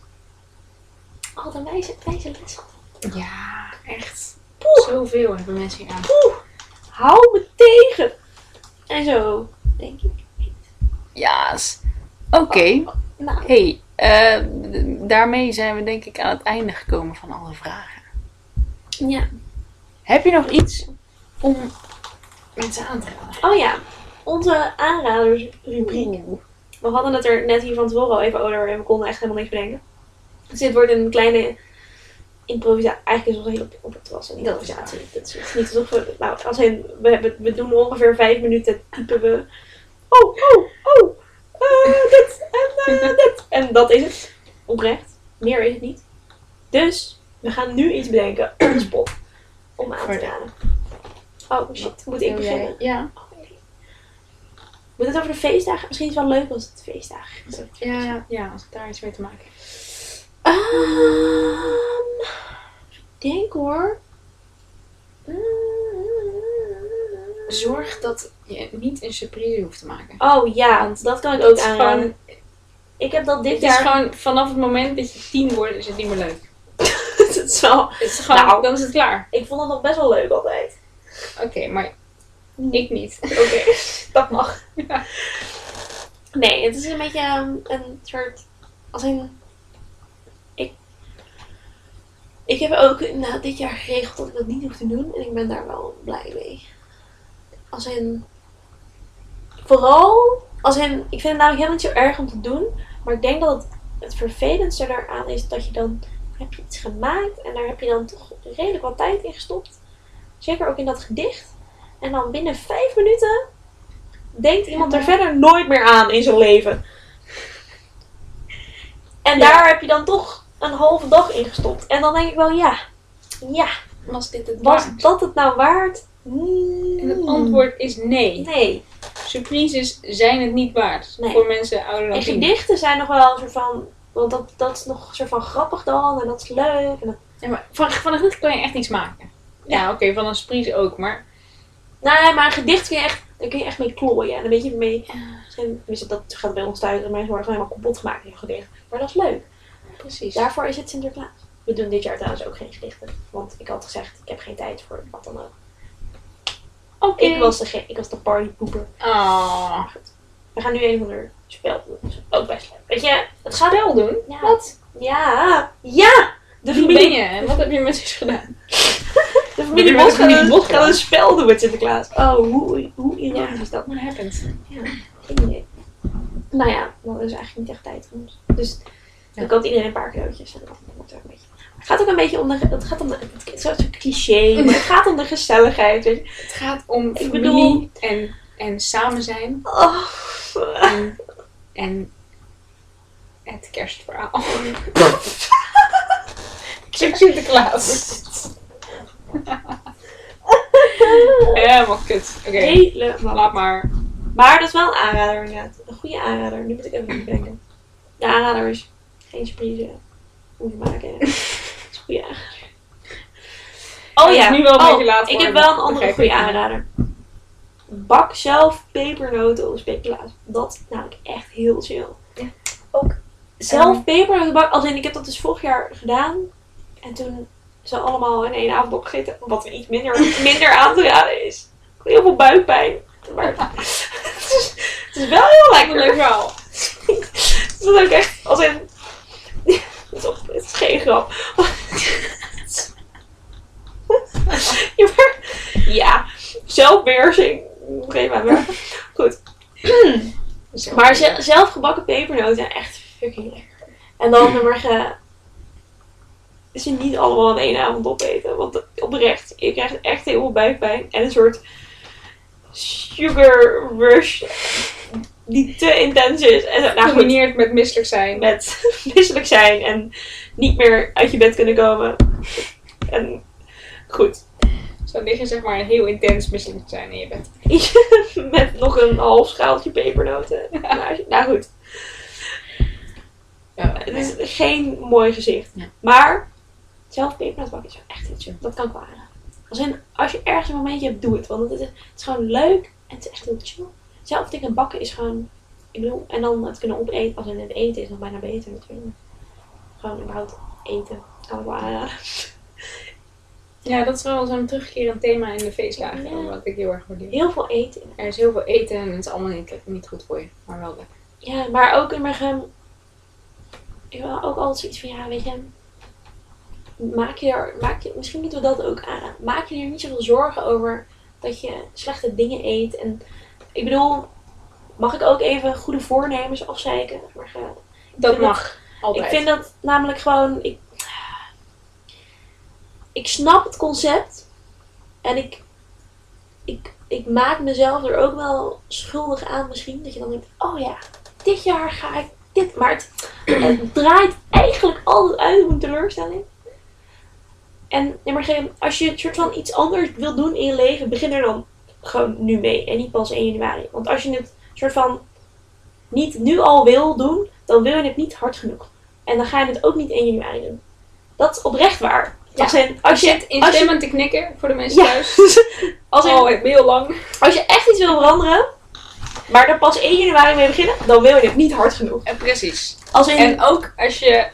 [SPEAKER 2] Oh, een wijze, wijze les.
[SPEAKER 1] Ja, echt.
[SPEAKER 2] Poeh.
[SPEAKER 1] Zoveel hebben mensen hier aan.
[SPEAKER 2] Oeh, hou me tegen. En zo, denk ik.
[SPEAKER 3] Ja. Oké.
[SPEAKER 2] Nou,
[SPEAKER 3] Hey, eh, daarmee zijn we denk ik aan het einde gekomen van alle vragen.
[SPEAKER 2] ja.
[SPEAKER 3] Heb je nog iets om...
[SPEAKER 1] Mensen aan te raden.
[SPEAKER 2] Oh ja, onze aanradersrubriek. We hadden het er net hier van tevoren al even over en we konden echt helemaal niks bedenken. Dus dit wordt een kleine improvisatie. Eigenlijk is het heel op, op het was een improvisatie. Dat is, het is niet alsof we... Nou, als in, we, hebben, we doen ongeveer vijf minuten typen we... Oh, oh, oh. eh, dit en eh, dit. En dat is het. Oprecht. Meer is het niet. Dus, we gaan nu iets bedenken. On spot. om aan te raden. Oh shit, moet ik beginnen?
[SPEAKER 1] Ja.
[SPEAKER 2] Moet het over de feestdagen? Misschien is het wel leuk als het feestdagen is.
[SPEAKER 1] Ja, ja, als ik daar iets mee te maken heb.
[SPEAKER 2] Ehm, ik denk hoor.
[SPEAKER 1] Zorg dat je niet een surprise hoeft te maken.
[SPEAKER 2] Oh ja,
[SPEAKER 1] Want
[SPEAKER 2] dat kan ik
[SPEAKER 1] Het
[SPEAKER 2] ook
[SPEAKER 1] is
[SPEAKER 2] aanraden.
[SPEAKER 1] gewoon,
[SPEAKER 2] Ik heb dat dit
[SPEAKER 1] het is
[SPEAKER 2] jaar...
[SPEAKER 1] gewoon vanaf het moment dat je tien wordt, is het niet meer leuk. <laughs>
[SPEAKER 2] het is wel...
[SPEAKER 1] Het is gewoon,
[SPEAKER 2] Nou.
[SPEAKER 1] dan is het klaar.
[SPEAKER 2] Ik vond het nog best wel leuk altijd.
[SPEAKER 1] Oké, maar ik niet. <laughs>
[SPEAKER 2] Oké, dat mag.
[SPEAKER 1] Ja.
[SPEAKER 2] Nee, het is een beetje um, een soort... Als een... Ik... Ik heb ook nou, dit jaar geregeld dat ik dat niet hoef te doen. En ik ben daar wel blij mee. Als in... Vooral... Als in... Ik vind het namelijk helemaal niet zo erg om te doen. Maar ik denk dat het, het vervelendste daaraan is dat je dan... Heb je iets gemaakt en daar heb je dan toch redelijk wat tijd in gestopt. Zeker ook in dat gedicht. En dan binnen vijf minuten denkt iemand er verder nooit meer aan in zijn leven. En
[SPEAKER 1] Ja.
[SPEAKER 2] daar heb je dan toch een halve dag in gestopt. En dan denk ik wel, ja, ja,
[SPEAKER 1] Was dit het
[SPEAKER 2] was
[SPEAKER 1] waard?
[SPEAKER 2] dat het nou waard?
[SPEAKER 1] En het antwoord is nee.
[SPEAKER 2] Nee.
[SPEAKER 1] Surprises zijn het niet waard.
[SPEAKER 2] Nee.
[SPEAKER 1] Voor mensen ouder dan
[SPEAKER 2] En gedichten zijn nog wel een soort van, want dat, dat is nog een soort van grappig dan en dat is leuk. En dat,
[SPEAKER 1] Ja, maar van, van een gedicht kan je echt iets maken. Ja, oké, van een surprise ook, maar...
[SPEAKER 2] nee, maar een gedicht kun je echt, kun je echt mee klooien. En een beetje mee, tenminste, dat gaat bij ons thuis, en mensen worden gewoon helemaal kapot gemaakt in een gedicht. Maar dat is leuk.
[SPEAKER 1] Precies.
[SPEAKER 2] Daarvoor is het Sinterklaas. We doen dit jaar trouwens ook geen gedichten. Want ik had gezegd, ik heb geen tijd voor wat dan ook.
[SPEAKER 1] Oké.
[SPEAKER 2] Ik, was de ik was de partypoeper.
[SPEAKER 1] Ah.
[SPEAKER 2] We gaan nu een van de spel doen. Dat is ook best leuk. Weet je, het gaat
[SPEAKER 1] Spel doen?
[SPEAKER 2] Ja.
[SPEAKER 1] Wat?
[SPEAKER 2] Ja, ja! De
[SPEAKER 1] Wie ben je en wat heb je met zus gedaan? <laughs>
[SPEAKER 2] de familie Bos gaat, een- gaat een spel doen met Sinterklaas. Oh, hoe, hoe ironisch is dat?
[SPEAKER 1] What happened?
[SPEAKER 2] Geen idee. Nou ja, dat is eigenlijk niet echt tijd voor ons. Dus dan
[SPEAKER 1] Ja.
[SPEAKER 2] koopt iedereen een paar cadeautjes. En dan wordt er een beetje... Het gaat ook een beetje om de... Het gaat om de... Het is zo'n cliché, maar het gaat om de gezelligheid, weet je.
[SPEAKER 1] Het gaat om
[SPEAKER 2] Ik
[SPEAKER 1] familie
[SPEAKER 2] bedoel-
[SPEAKER 1] en, en samen zijn.
[SPEAKER 2] Oh.
[SPEAKER 1] En, en het kerstverhaal. Ik <laughs> Sinterklaas. <laughs> <laughs> Helemaal kut. Oké,
[SPEAKER 2] Helemaal.
[SPEAKER 1] laat maar.
[SPEAKER 2] Maar dat is wel een aanrader inderdaad. Een goede aanrader. Nu moet ik even denken. De aanrader is geen surprise hoeven maken. Dat is een goede aanrader. Oh
[SPEAKER 1] Het is
[SPEAKER 2] ja,
[SPEAKER 1] nu wel een
[SPEAKER 2] oh,
[SPEAKER 1] beetje laat
[SPEAKER 2] ik heb wel een andere goede
[SPEAKER 1] ik.
[SPEAKER 2] aanrader. Bak zelf pepernoten of speculaas. Dat is namelijk echt heel chill.
[SPEAKER 1] Ja.
[SPEAKER 2] Ook zelf
[SPEAKER 1] Ehm.
[SPEAKER 2] pepernoten bakken. Als in, ik heb dat dus vorig jaar gedaan. En toen ze allemaal in één avond opgegeten. Wat iets minder, <laughs> minder aan te raden is. Heel veel buikpijn. Maar het is, het is wel heel lekker.
[SPEAKER 1] leuk verhaal. <laughs>
[SPEAKER 2] Het is ook echt als in. <laughs> Het is, op- het is geen grap. Ja, maar, ja, zelfbeheersing. Geef maar. Goed. <clears throat> Maar ze- zelfgebakken pepernoten zijn echt fucking lekker. En dan <clears throat> nummer. Ze niet allemaal in één avond opeten. Want oprecht, je krijgt echt heel veel buikpijn. En een soort sugar rush die te intens is. En, nou goed,
[SPEAKER 1] Gecombineerd met misselijk zijn.
[SPEAKER 2] met <laughs> misselijk zijn en niet meer uit je bed kunnen komen. En goed.
[SPEAKER 1] Zo liggen zeg maar heel intens misselijk zijn in je bed. <laughs>
[SPEAKER 2] met nog een half schaaltje pepernoten. <laughs> Nou, nou goed.
[SPEAKER 1] Ja,
[SPEAKER 2] Het is geen mooi gezicht.
[SPEAKER 1] Ja.
[SPEAKER 2] Maar zelf pepernoten bakken is echt heel chill. Dat kan ik wel aanraden. Als, in, als je ergens een momentje hebt, doe het. Want het is, het is gewoon leuk en het is echt heel chill. Zelf dingen bakken is gewoon... Ik bedoel, en dan het kunnen opeten. Als in het eten is nog bijna beter natuurlijk. Gewoon überhaupt eten. Kan ik wel aanraden.
[SPEAKER 1] Ja, dat is wel zo'n terugkerend thema in de feestdagen.
[SPEAKER 2] Ja.
[SPEAKER 1] Wat ik heel erg waardeer.
[SPEAKER 2] Heel veel eten.
[SPEAKER 1] Er is heel veel eten en het is allemaal niet, niet goed voor je. Maar wel lekker.
[SPEAKER 2] Ja, maar ook in mijn. Ik wil ook altijd zoiets van, ja, weet je. Maak je er, maak je, misschien moeten we dat ook aan. Maak je er niet zoveel zorgen over dat je slechte dingen eet. En ik bedoel, mag ik ook even goede voornemens afzeiken? Maar, eh,
[SPEAKER 1] Dat mag. Altijd.
[SPEAKER 2] ik vind dat namelijk gewoon. Ik, ik snap het concept. En ik, ik, ik maak mezelf er ook wel schuldig aan misschien. Dat je dan denkt, oh ja, dit jaar ga ik dit. Maar het, het draait eigenlijk altijd uit op een teleurstelling. En nummer geen, als je een soort van iets anders wil doen in je leven, begin er dan gewoon nu mee. En niet pas 1 januari. Want als je het soort van niet nu al wil doen, dan wil je het niet hard genoeg. En dan ga je het ook niet 1 januari doen. Dat is oprecht waar.
[SPEAKER 1] Ja.
[SPEAKER 2] Als, in, als, je, als, je,
[SPEAKER 1] te knikken voor de mensen
[SPEAKER 2] Ja.
[SPEAKER 1] thuis. <laughs>
[SPEAKER 2] als, in-
[SPEAKER 1] Oh, heel lang.
[SPEAKER 2] als je echt iets wil veranderen, maar er pas 1 januari mee beginnen, dan wil je het niet hard genoeg.
[SPEAKER 1] En precies.
[SPEAKER 2] Als in,
[SPEAKER 1] En ook als je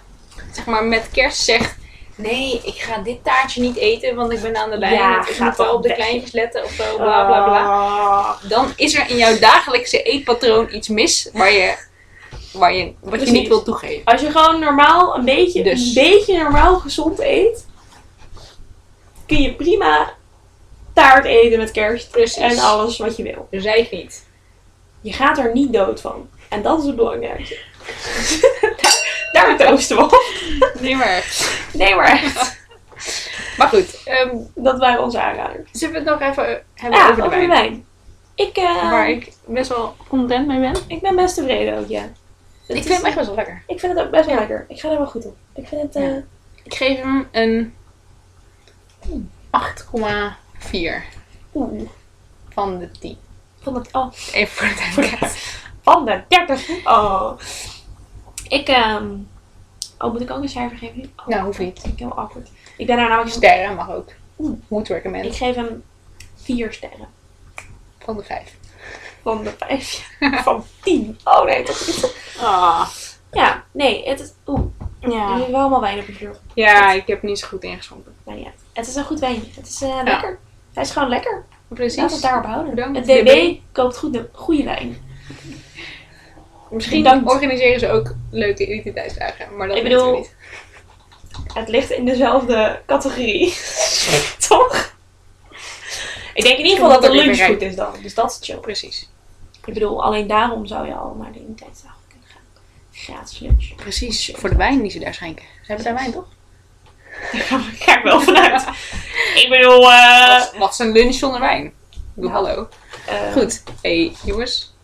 [SPEAKER 1] zeg maar met kerst zegt. Nee, ik ga dit taartje niet eten, want ik ben aan de lijn.
[SPEAKER 2] Ja,
[SPEAKER 1] ik
[SPEAKER 2] ga
[SPEAKER 1] moet wel op de
[SPEAKER 2] weg.
[SPEAKER 1] kleintjes letten of zo, bla bla bla.
[SPEAKER 2] Ah.
[SPEAKER 1] Dan is er in jouw dagelijkse eetpatroon iets mis waar je, waar je, wat je niet wilt toegeven.
[SPEAKER 2] Als je gewoon normaal een beetje,
[SPEAKER 1] Dus.
[SPEAKER 2] een beetje normaal gezond eet, kun je prima taart eten met kerst
[SPEAKER 1] Precies.
[SPEAKER 2] en alles wat je wil.
[SPEAKER 1] Dus ik niet.
[SPEAKER 2] Je gaat er niet dood van. En dat is het belangrijkste. <laughs> daar, toosten we op.
[SPEAKER 1] Nee maar.
[SPEAKER 2] Nee, maar.
[SPEAKER 1] Maar goed, ehm,
[SPEAKER 2] Dat waren onze aanraders.
[SPEAKER 1] zullen we het nog even eh, hebben
[SPEAKER 2] Ja,
[SPEAKER 1] over de wijn?
[SPEAKER 2] Ik, eh,
[SPEAKER 1] Waar ik best wel content mee ben.
[SPEAKER 2] ik ben best tevreden ook, ja. Het
[SPEAKER 1] Ik
[SPEAKER 2] is-
[SPEAKER 1] vind hem echt best wel lekker.
[SPEAKER 2] ik vind het ook best wel
[SPEAKER 1] Ja.
[SPEAKER 2] lekker. Ik ga er wel goed op. Ik vind het... eh,
[SPEAKER 1] Ja. Ik geef hem een 8,4
[SPEAKER 2] Oeh,
[SPEAKER 1] van de 10.
[SPEAKER 2] van het... Oh,
[SPEAKER 1] Even voor de
[SPEAKER 2] van de 30. Oh. Ik, ehm... Oh, moet ik ook een cijfer geven? Oh,
[SPEAKER 1] Nou, hoeft niet.
[SPEAKER 2] Ik heel awkward. Ik ben daar namelijk...
[SPEAKER 1] Sterren mag ook.
[SPEAKER 2] Oeh.
[SPEAKER 1] Moet recommend.
[SPEAKER 2] Ik geef hem vier sterren.
[SPEAKER 1] Van de 5.
[SPEAKER 2] Van de vijf. <laughs> Van tien. Oh nee, dat is niet...
[SPEAKER 1] Ah.
[SPEAKER 2] Ja, nee, het is... Oeh,
[SPEAKER 1] Ja.
[SPEAKER 2] is wel allemaal wijn op de vloer.
[SPEAKER 1] ja, ik heb niet zo goed ingeschonken.
[SPEAKER 2] Niet uit. Het is een goed wijn. Het is eh, lekker. Hij is gewoon lekker.
[SPEAKER 1] Precies.
[SPEAKER 2] Laten we het daarop houden.
[SPEAKER 1] Bedankt,
[SPEAKER 2] Het
[SPEAKER 1] DB.
[SPEAKER 2] DB koopt goede, goede wijn.
[SPEAKER 1] Misschien
[SPEAKER 2] Bedankt.
[SPEAKER 1] organiseren ze ook leuke identiteitsdagen, maar dat
[SPEAKER 2] Ik
[SPEAKER 1] we
[SPEAKER 2] bedoel-
[SPEAKER 1] niet.
[SPEAKER 2] Het ligt in dezelfde categorie. <laughs> Toch? Ik denk in ieder geval dat de lunch goed is dan. Dus dat is chill.
[SPEAKER 1] Precies.
[SPEAKER 2] Ik bedoel, alleen daarom zou je al naar de identiteitsdag kunnen gaan. Gratis lunch.
[SPEAKER 1] Precies. Voor de wijn die ze daar schenken. Ze hebben daar wijn, toch?
[SPEAKER 2] Daar ga ik- wel vanuit. <laughs> ik bedoel, eh
[SPEAKER 1] Wat, wat is een lunch zonder wijn? Ik bedoel,
[SPEAKER 2] Nou.
[SPEAKER 1] hallo.
[SPEAKER 2] eh,
[SPEAKER 1] Goed. Hey, jongens.